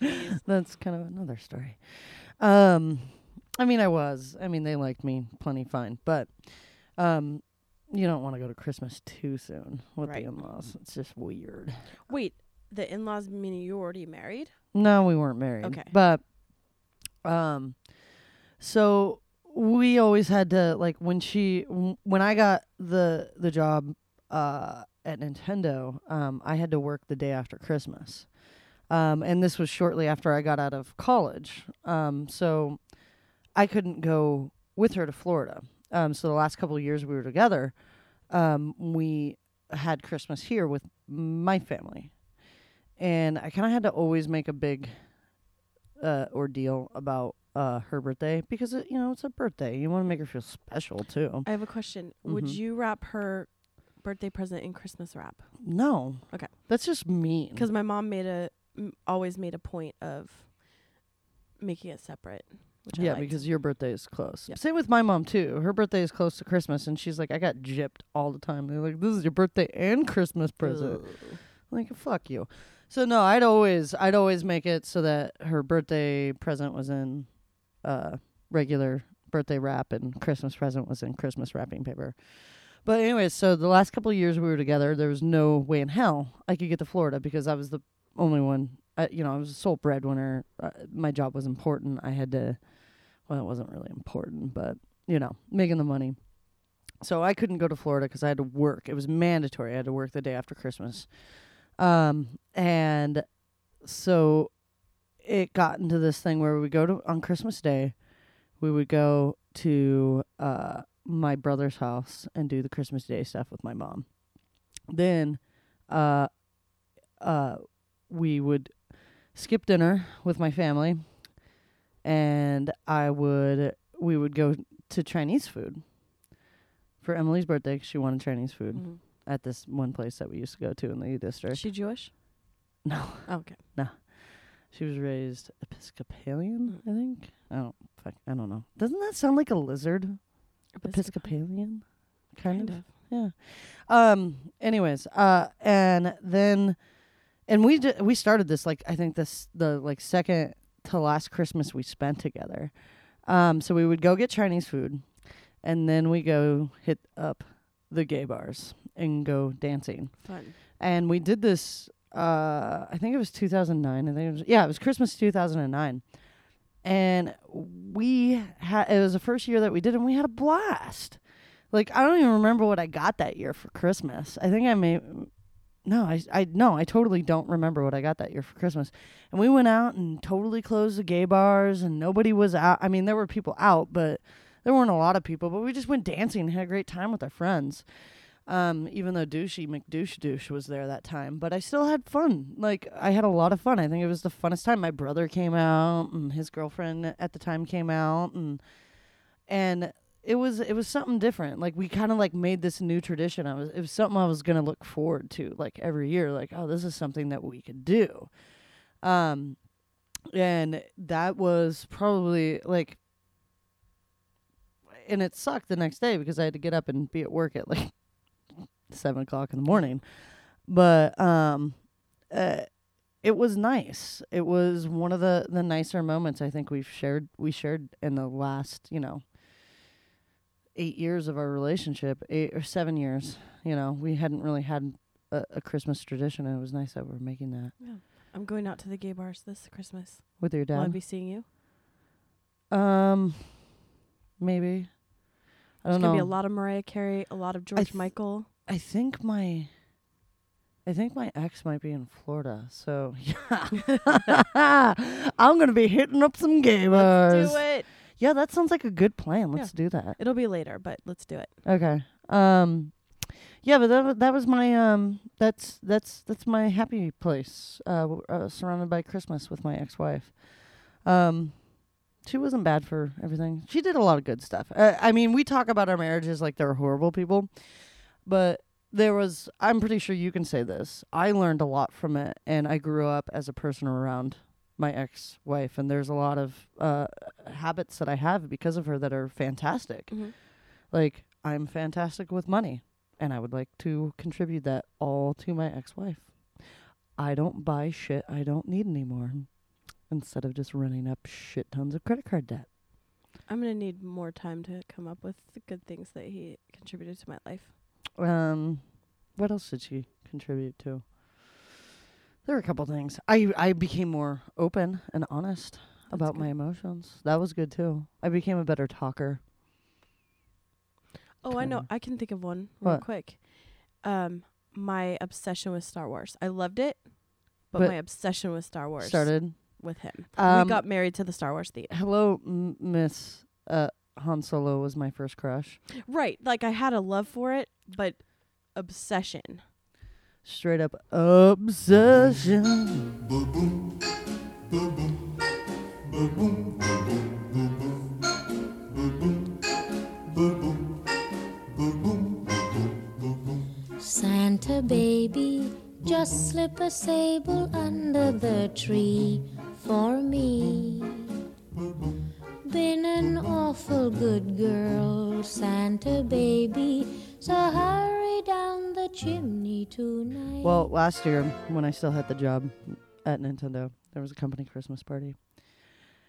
jeez. That's kind of another story. Um, I mean, I was. I mean, they liked me plenty fine, but um, you don't want to go to Christmas too soon with Right. the in-laws. It's just weird. Wait, the in-laws mean you already married? No, we weren't married. Okay. But um so we always had to like when she w- when I got the the job uh at Nintendo, um I had to work the day after Christmas. Um and this was shortly after I got out of college. Um so I couldn't go with her to Florida. Um so the last couple of years we were together, um we had Christmas here with my family and I kind of had to always make a big uh, ordeal about uh, her birthday because it, you know it's her birthday. You want to make her feel special too. I have a question. Would Mhm. you wrap her birthday present in Christmas wrap? No, Okay. that's just mean. Because my mom made a m- always made a point of making it separate. Which yeah, because your birthday is close. Yeah. Same with my mom too. Her birthday is close to Christmas, and she's like, I got gypped all the time. They're like, this is your birthday and Christmas present. Ugh. Like, fuck you. So no, I'd always, I'd always make it so that her birthday present was in uh, regular birthday wrap, and Christmas present was in Christmas wrapping paper. But anyways, so the last couple of years we were together, there was no way in hell I could get to Florida because I was the only one. I, you know, I was a sole breadwinner. Uh, my job was important. I had to. Well, it wasn't really important, but you know, making the money. So I couldn't go to Florida because I had to work. It was mandatory. I had to work the day after Christmas. Um, and so it got into this thing where we go to on Christmas Day, we would go to uh my brother's house and do the Christmas Day stuff with my mom. Then uh uh we would skip dinner with my family and I would we would go to Chinese food for Emily's birthday 'cause she wanted Chinese food Mhm. at this one place that we used to go to in the E Is district. she Jewish? No, Oh, okay. she was raised Episcopalian. I think. I don't. Fuck, I don't know. Doesn't that sound like a lizard? Episcopalian, kind, Kind of. of. Yeah. Um. Anyways. Uh. And then, and we d- we started this like I think this the like second to last Christmas we spent together. Um. So we would go get Chinese food, and then we go hit up the gay bars and go dancing Fun. and we did this uh i think it was 2009 i think it was yeah it was christmas 2009 and we had it was the first year that we did and we had a blast. Like i don't even remember what i got that year for christmas. I think i may no i i no i totally don't remember what i got that year for christmas. And we went out and totally closed the gay bars and nobody was out. I mean there were people out but there weren't a lot of people but we just went dancing and had a great time with our friends um, even though douchey McDouche douche was there that time, but I still had fun. Like I had a lot of fun. I think it was the funnest time. My brother came out, and his girlfriend at the time came out, and and it was it was something different. Like we kind of like made this new tradition. I was it was something I was gonna look forward to like every year. Like oh, this is something that we could do. Um, and that was probably like and it sucked the next day because I had to get up and be at work at like seven o'clock in the morning. But um, uh, it was nice. It was one of the the nicer moments I think we've shared. We shared in the last, you know, eight years of our relationship, eight or seven years. You know, we hadn't really had a, a Christmas tradition, and it was nice that we're making that Yeah. I'm going out to the gay bars this Christmas. with your Will I dad. be seeing you? Um, maybe. I There's don't gonna know. be a lot of Mariah Carey, a lot of George th- Michael. I think my I think my ex might be in Florida. So yeah. I'm gonna be hitting up some gay bars. Let's do it. Yeah, that sounds like a good plan. Let's do that. It'll be later, but let's do it. Okay. Um yeah, but that that was my um that's that's that's my happy place. Uh, uh surrounded by Christmas with my ex-wife. Um she wasn't bad for everything. She did a lot of good stuff. Uh, I mean, we talk about our marriages like they're horrible people, but there was I'm pretty sure you can say this. I learned a lot from it and I grew up as a person around my ex-wife and there's a lot of uh habits that I have because of her that are fantastic Mhm. like I'm fantastic with money and I would like to contribute that all to my ex-wife. I don't buy shit I don't need anymore instead of just running up shit tons of credit card debt. I'm gonna need more time to come up with the good things that he contributed to my life. Um what else did she contribute to? There were a couple things. I I became more open and honest about my emotions. That was good too. I became a better talker. Oh, I know. Kinda. I can think of one real What? quick. Um, my obsession with Star Wars. I loved it, but, But my obsession with Star Wars Started. with him. Um, we got married to the Star Wars theme. Hello, M- Miss uh, Han Solo was my first crush. Right. Like I had a love for it, but obsession. Straight up obsession. Santa baby, just slip a sable under the tree for me. Been an awful good girl, Santa baby, so hurry down the chimney tonight. Well, last year when I still had the job at Nintendo, there was a company Christmas party.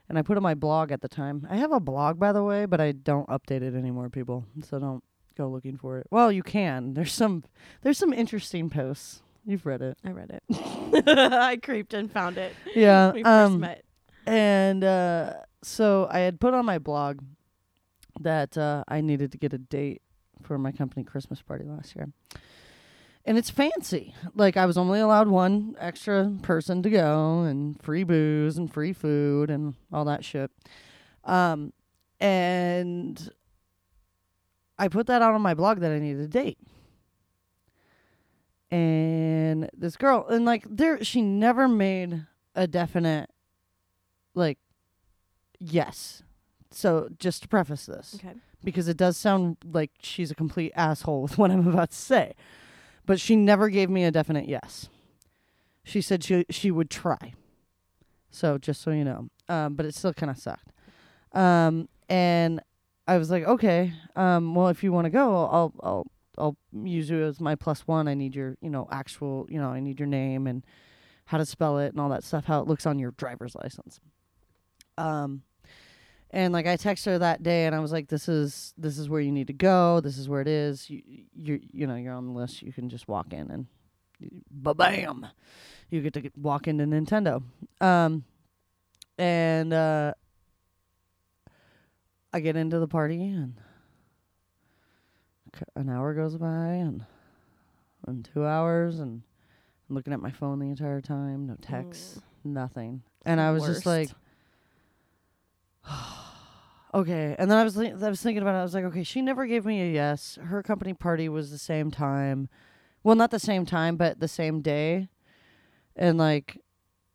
And I put on my blog at the time. I have a blog by the way, but I don't update it anymore, people. So don't go looking for it. Well, you can. There's some there's some interesting posts. You've read it. I read it. I creeped and found it. Yeah. when we first um met. and uh so I had put on my blog that uh I needed to get a date for my company Christmas party last year. And it's fancy. Like I was only allowed one extra person to go and free booze and free food and all that shit. Um and I put that out on my blog that I needed a date. And this girl and like there she never made a definite like yes. So just to preface this Okay. because it does sound like she's a complete asshole with what I'm about to say. But she never gave me a definite yes. She said she she would try. So just so you know, um, but it still kind of sucked. Um, and I was like, okay, um, well, if you want to go, I'll I'll I'll use you as my plus one. I need your you know actual you know I need your name and how to spell it and all that stuff, how it looks on your driver's license. Um, and like I texted her that day, and I was like, "This is this is where you need to go. This is where it is. You you you know you're on the list. You can just walk in and ba bam, you get to get, walk into Nintendo." Um, and uh, I get into the party, and an hour goes by, and and two hours, and I'm looking at my phone the entire time. No texts, nothing. And I was just like okay and then i was i was thinking about it i was like okay she never gave me a yes. Her company party was the same time well not the same time but the same day. And like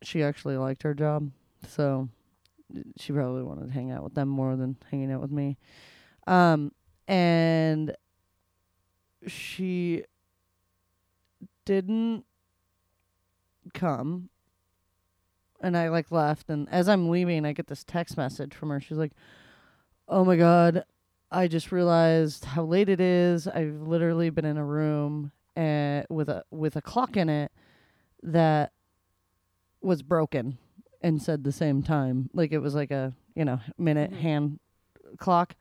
she actually liked her job so she probably wanted to hang out with them more than hanging out with me. Um and she didn't come and I like left and as I'm leaving I get this text message from her. She's like, "Oh my god, I just realized how late it is. I've literally been in a room uh, with a with a clock in it that was broken and said the same time. Like it was like a you know minute Mhm. hand clock.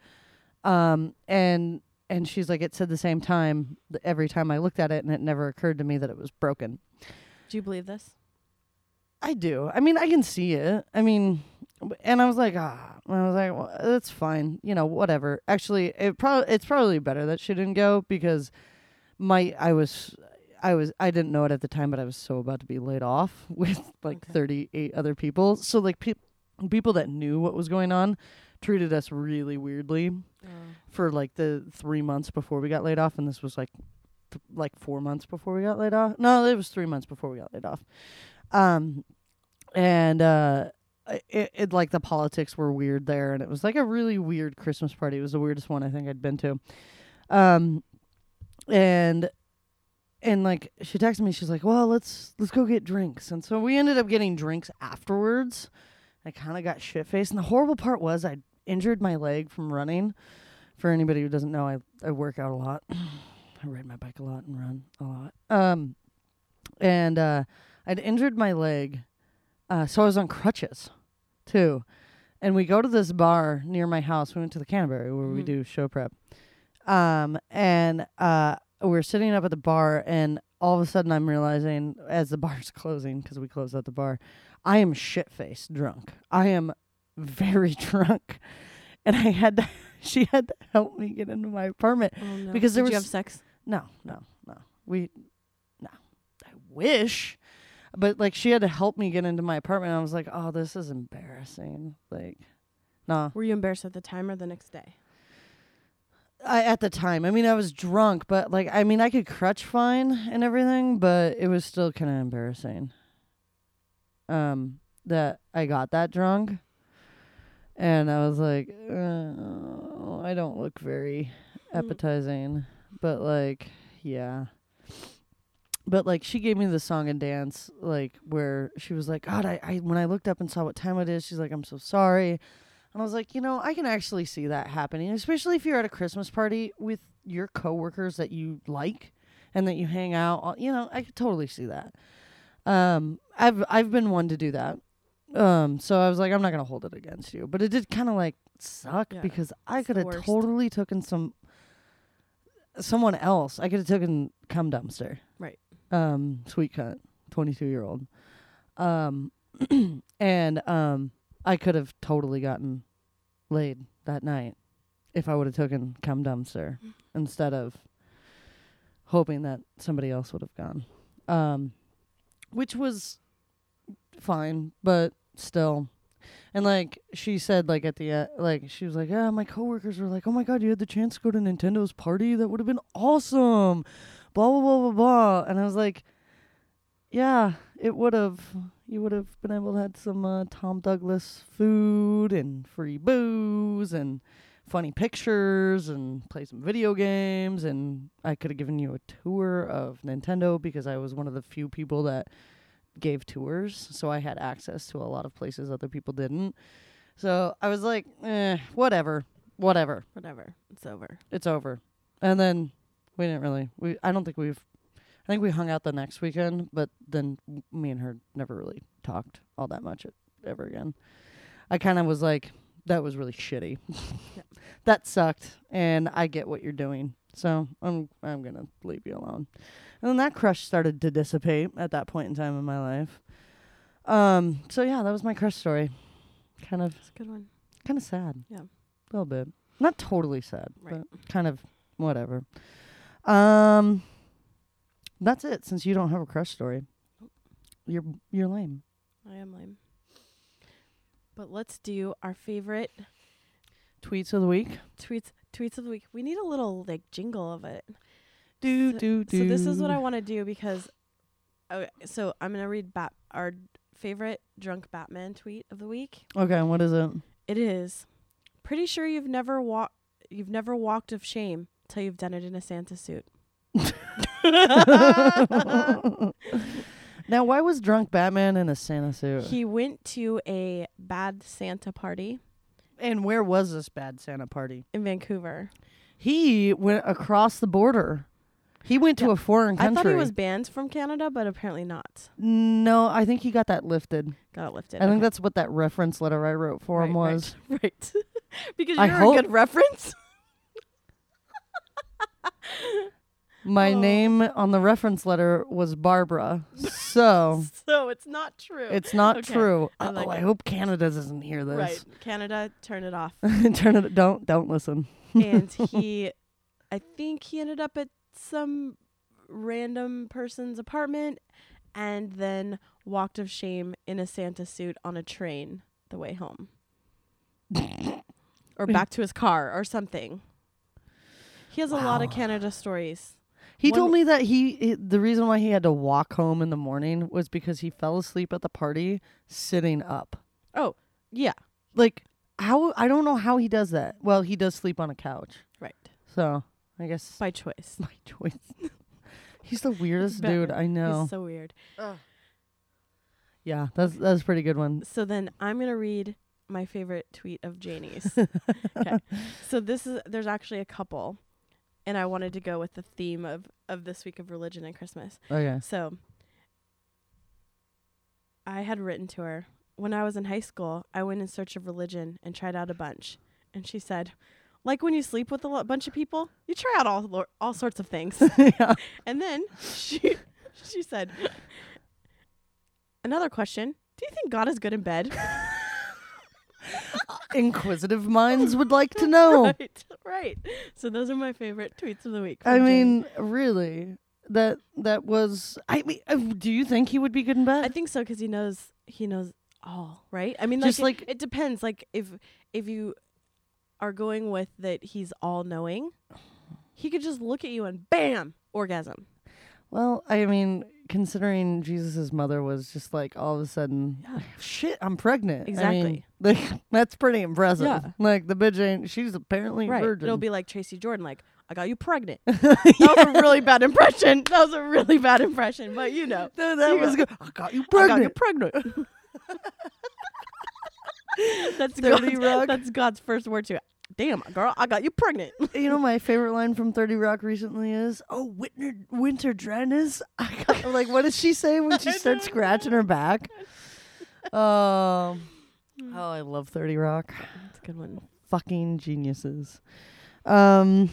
Um, and and she's like, it said the same time every time I looked at it, and it never occurred to me that it was broken. Do you believe this? I do. I mean, I can see it. I mean, and I was like, ah, and I was like, well, that's fine. You know, whatever. Actually, it probably it's probably better that she didn't go because my I was I was I didn't know it at the time, but I was so about to be laid off with like Okay. 38 other people. So like peop people that knew what was going on treated us really weirdly for like the 3 months before we got laid off and this was like th- like 4 months before we got laid off. No, it was 3 months before we got laid off. Um and uh it, it like the politics were weird there and it was like a really weird christmas party. It was the weirdest one i think i'd been to. Um and and like she texted me. She's like well let's let's go get drinks. And so we ended up getting drinks afterwards. I kind of got shit faced and the horrible part was i injured my leg from running. For anybody who doesn't know i i work out a lot. I ride my bike a lot and run a lot. Um and uh i'd injured my leg uh, so I was on crutches too. And we go to this bar near my house. We went to the Canterbury where we Mhm. do show prep. Um, and uh, we're sitting up at the bar, and all of a sudden I'm realizing as the bar's closing, because we closed at the bar, I am shit faced drunk. I am very drunk. And I had to, she had to help me get into my apartment. Oh, no. Because there Did you was- have sex? No, no, no. We, no. I wish, but like she had to help me get into my apartment. I was like, oh, this is embarrassing. Like, nah. Were you embarrassed at the time or the next day? I at the time, I mean, I was drunk, but like, I mean, I could crutch fine and everything, but it was still kind of embarrassing. Um, that I got that drunk, and I was like, uh, I don't look very Mm. appetizing, but like, yeah. But like, she gave me the song and dance, like where she was like, God, I, I when I looked up and saw what time it is, she's like, I'm so sorry. And I was like, you know, I can actually see that happening, especially if you're at a Christmas party with your coworkers that you like and that you hang out. You know, I could totally see that. Um, I've I've been one to do that. Um, so I was like, I'm not gonna hold it against you, but it did kind of like suck Yeah, because I could have totally taken some someone else. I could have taken cum dumpster. Um, sweet cut, 22 year old. Um, and um, I could have totally gotten laid that night if I would have taken cum dumpster instead of hoping that somebody else would have gone. Um, which was fine, but still. And like she said, like at the end, like she was like, "Yeah, my coworkers were like, oh my god, you had the chance to go to Nintendo's party. That would have been awesome." Blah blah blah blah blah. And I was like, "Yeah, it would have. You would have been able to have some uh, Tom Douglas food and free booze and funny pictures and play some video games. And I could have given you a tour of Nintendo because I was one of the few people that gave tours, so I had access to a lot of places other people didn't. So I was like, eh, whatever, whatever. Whatever. It's over. It's over. And then we didn't really. We I don't think we've. I think we hung out the next weekend, but then me and her never really talked all that much ever again. I kind of was like, that was really shitty. that sucked, and I get what you're doing, so I'm I'm gonna leave you alone. And then that crush started to dissipate at that point in time in my life. Um. So yeah, that was my crush story. Kind of It's a good one. kind of sad. Yeah. A little bit. Not totally sad, Right. but kind of whatever. Um that's it since you don't have a crush story. You're you're lame. I am lame. But let's do our favorite Tweets of the week. tweets tweets of the week. We need a little like jingle of it. Do so, do do. So this is what I want to do because okay, so I'm going to read bat our favorite drunk Batman tweet of the week. Okay, what is it? It is pretty sure you've never walked you've never walked of shame till you've done it in a Santa suit. now, why was drunk Batman in a Santa suit? He went to a bad Santa party and where was this bad Santa party? in Vancouver. He went across the border. He went to Yeah. a foreign country. I thought he was banned from Canada, but apparently not. No, I think he got that lifted. Got it lifted. I think that's what that reference letter I wrote for him was. right, because I you're hope- a good reference. My Oh. name on the reference letter was Barbara. So so it's not true. it's not Okay, true. I oh, like I hope Canada doesn't hear this. right. Canada, turn it off. Turn it don't don't listen. and he I think he ended up at some random person's apartment and then walked of shame in a Santa suit on a train the way home. or back to his car or something. He has a lot of Canada stories. He One- told me that he, he the reason why he had to walk home in the morning was because he fell asleep at the party sitting up. Oh, yeah, Like how I don't know how he does that. Well, he does sleep on a couch. right. So, I guess By choice. my choice. He's the weirdest Better. dude I know. He's so weird. yeah, that's that's a pretty good one. So then I'm gonna read my favorite tweet of Janie's. okay. So this is there's actually a couple, and I wanted to go with the theme of of this week of religion and Christmas. Oh, okay. So I had written to her when I was in high school. I went in search of religion and tried out a bunch, and she said. Like when you sleep with a lo- bunch of people, you try out all lo- all sorts of things. yeah. And then she she said, "Another question: Do you think God is good in bed?" Inquisitive minds would like to know. right, right. So those are my favorite tweets of the week. I mean, really, that that was. I mean, uh, do you think he would be good in bed? I think so because he knows he knows all, right? I mean, Just like, like- it, it depends. Like if if you are going with that, he's all knowing. He could just look at you and bam, orgasm. well, I mean, considering Jesus's mother was just like all of a sudden, Yeah. shit, I'm pregnant. I mean, Exactly. like that's pretty impressive. Yeah. Like the bitch ain't. She's apparently Right. virgin. It'll be like Tracy Jordan, like, I got you pregnant. That was a really bad impression. That was a really bad impression, but you know. No, that You was go. good. I got you I got you pregnant. pregnant. that's God's, That's God's first word to it. Damn, girl, I got you pregnant. You know, my favorite line from Thirty Rock recently is, "Oh, winter, winter dryness." I got, like, what does she say when she starts scratching her back? Um, oh, I love Thirty Rock. It's a good one. Fucking geniuses. Um,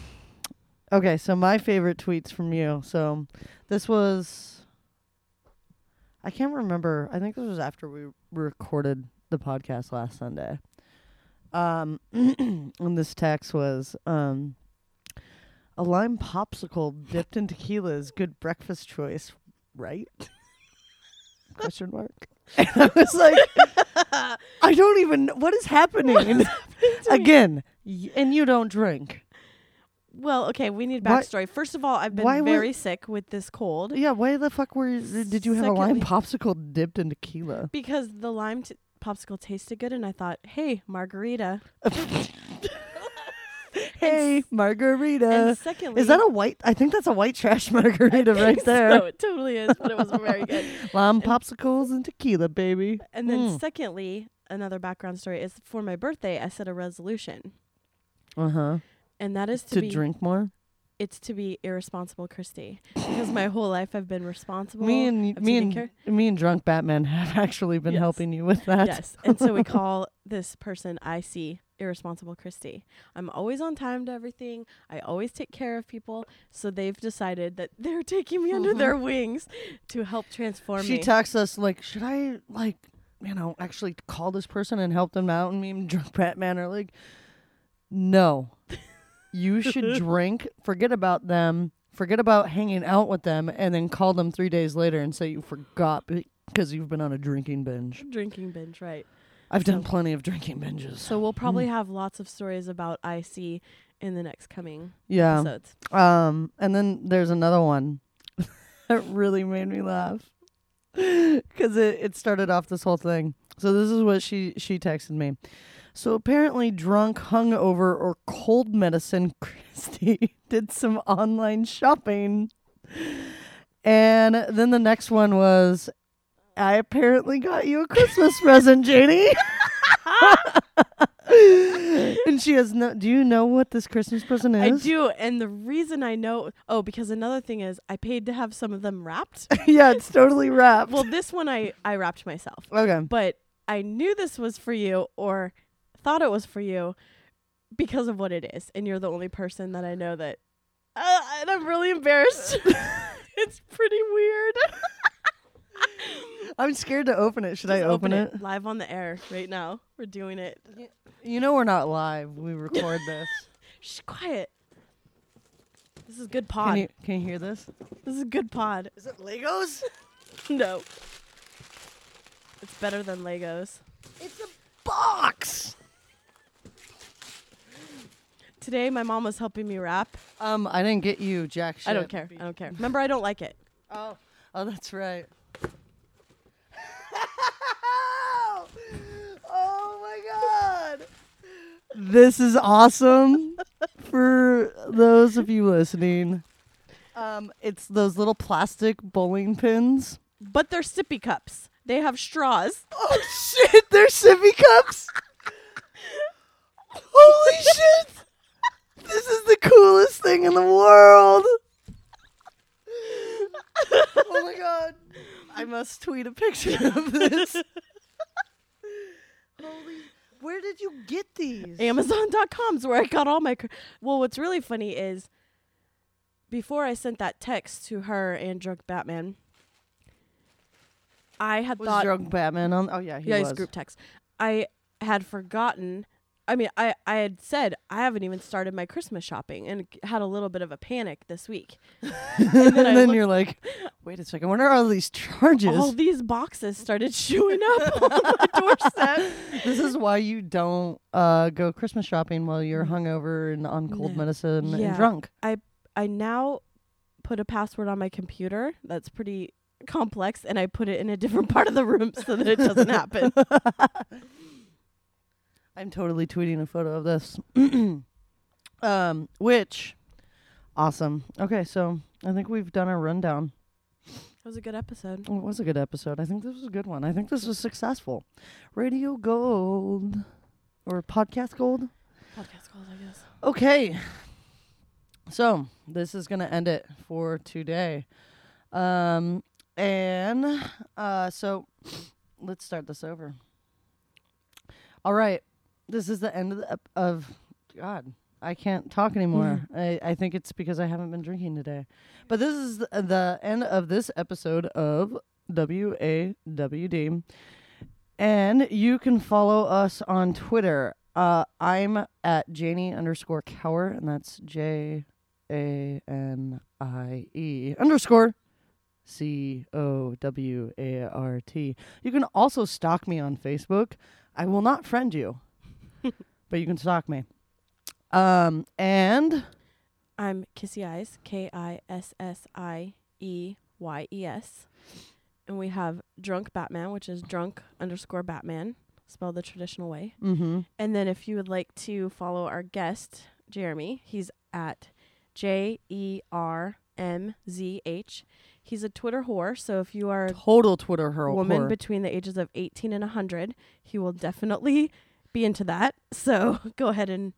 okay, so my favorite tweets from you. So this was, I can't remember. I think this was after we recorded the podcast last Sunday. Um, and this text was, um, a lime popsicle dipped in tequila is good breakfast choice, right? Question mark. And I was like, I don't even. What is happening? Again, y- and you don't drink. Well, okay, we need Why- backstory. First of all, I've been why very sick with this cold Yeah, why the fuck were you, did you have a lime popsicle dipped in tequila? because the lime t- popsicle tasted good, and I thought, hey, margarita. Hey, margarita. and secondly, Is that a white? I think that's a white trash margarita right there. So it totally is, but it was very good. Lime popsicles and tequila, baby. And then Mm. secondly, another background story is for my birthday, I set a resolution, Uh huh. and that is to, To drink more. It's to be irresponsible, Christy, because my whole life I've been responsible. Me and me and care- me and drunk Batman have actually been Yes. helping you with that. yes, and so we call this person I see irresponsible Christy. I'm always on time to everything. I always take care of people. So they've decided that they're taking me under their wings to help transform She me. texts us like, should I like, you know, actually call this person and help them out? And me and drunk Batman are like, no, you should drink. Forget about them. Forget about hanging out with them, and then call them three days later and say you forgot because you've been on a drinking binge. Drinking binge, right? I've done plenty of drinking binges. So we'll probably have lots of stories about IC in the next coming yeah. episodes. Um, and then there's another one that really made me laugh because it, it started off this whole thing. So this is what she she texted me. So apparently, drunk, hungover, or cold medicine, Christy did some online shopping. And then the next one was, I apparently got you a Christmas present, Janie. and and she has no. Do you know what this Christmas present is? I do, and the reason I know, oh, because another thing is, I paid to have some of them wrapped. yeah, it's totally wrapped. well, this one I I wrapped myself, okay. but I knew this was for you, or thought it was for you, because of what it is, and you're the only person that I know that. Uh, and I'm really embarrassed. it's pretty weird. I'm scared to open it. Should I Just open, it? live on the air right now? We're doing it. You know we're not live. We record this. Shh, quiet. This is good Can pod. you can you hear this? This is good pod. Is it Legos? no. It's better than Legos. It's a box. Today, my mom was helping me wrap. Um, I didn't get you jack shit. I don't care. I don't care. Remember, I don't like it. Oh, oh, that's right. oh my god. This is awesome for those of you listening. Um, it's those little plastic bowling pins. But they're sippy cups. They have straws. Oh shit, they're sippy cups. Holy shit. This is the coolest thing in the world. oh my god. I must tweet a picture of this. Holy Where did you get these? Amazon.com is where I got all my. Cr- well, what's really funny is before I sent that text to her and Drunk Batman, I had was thought. drunk Batman on Oh yeah, he yeah, was. his group text. I had forgotten. I mean, I, I had said I haven't even started my Christmas shopping and had a little bit of a panic this week. and then then, looked- you're like, wait a second, what are all these charges? All these boxes started showing up on my doorstep. this is why you don't uh, go Christmas shopping while you're hungover and on cold medicine Yeah. and drunk. I I now put a password on my computer that's pretty complex and I put it in a different part of the room so that it doesn't happen. I'm totally tweeting a photo of this. um, which, awesome. Okay, so I think we've done our rundown. It was a good episode. It was a good episode. I think this was a good one. I think this was successful. Radio Gold or Podcast Gold. Podcast Gold, I guess. Okay. So this is gonna end it for today. Um and uh so let's start this over. All right. This is the end of the ep- of God. I can't talk anymore. I, I think it's because I haven't been drinking today. But this is the, the end of this episode of WAWD. And you can follow us on Twitter. Uh, I'm at Janie underscore Cowart, and that's J A N I E underscore C O W A R T. You can also stalk me on Facebook. I will not friend you, but you can stalk me. Um, and I'm Kissy Eyes, K I S S I E Y E S. And we have Drunk Batman, which is drunk underscore Batman, spelled the traditional way. mm-hmm. And then if you would like to follow our guest, Jeremy, he's at J E R M Z H. He's a Twitter whore, so if you are total Twitter a woman whore. between the ages of 18 and 100, he will definitely be into that. So go ahead and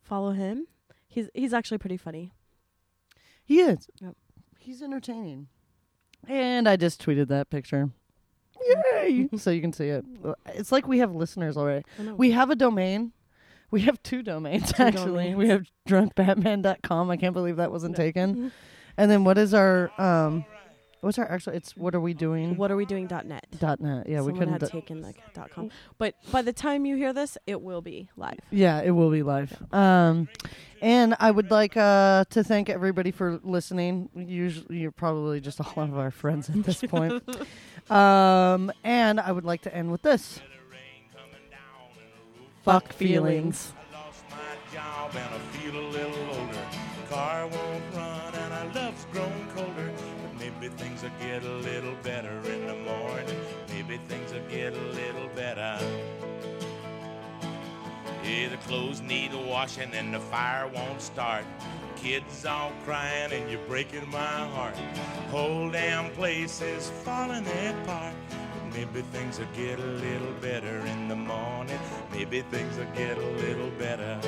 follow him. He's he's actually pretty funny. He is. Yep. He's entertaining. And I just tweeted that picture. Yay! so you can see it. It's like we have listeners already. We have a domain. We have two domains Two actually. We have drunkbatman.com. I can't believe that wasn't taken. And then what is our um what's our actual it's what are we doing? what are we doing dot net. dot net. Yeah, we Someone couldn't had do- taken the dot com. But by the time you hear this, it will be live. Yeah, it will be live. Um, and I would like uh, to thank everybody for listening. Usually, you're probably just all of our friends at this point. Um, and I would like to end with this. Fuck feelings. I maybe things will get a little better in the morning. Maybe things will get a little better. Yeah, the clothes need washing and the fire won't start. Kids all crying and you're breaking my heart. Whole damn place is falling apart. Maybe things will get a little better in the morning. Maybe things will get a little better.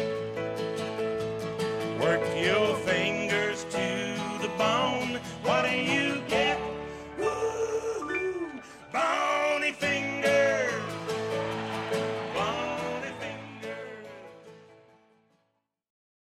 Work your fingers to phone. What do you get? Woo! Bone.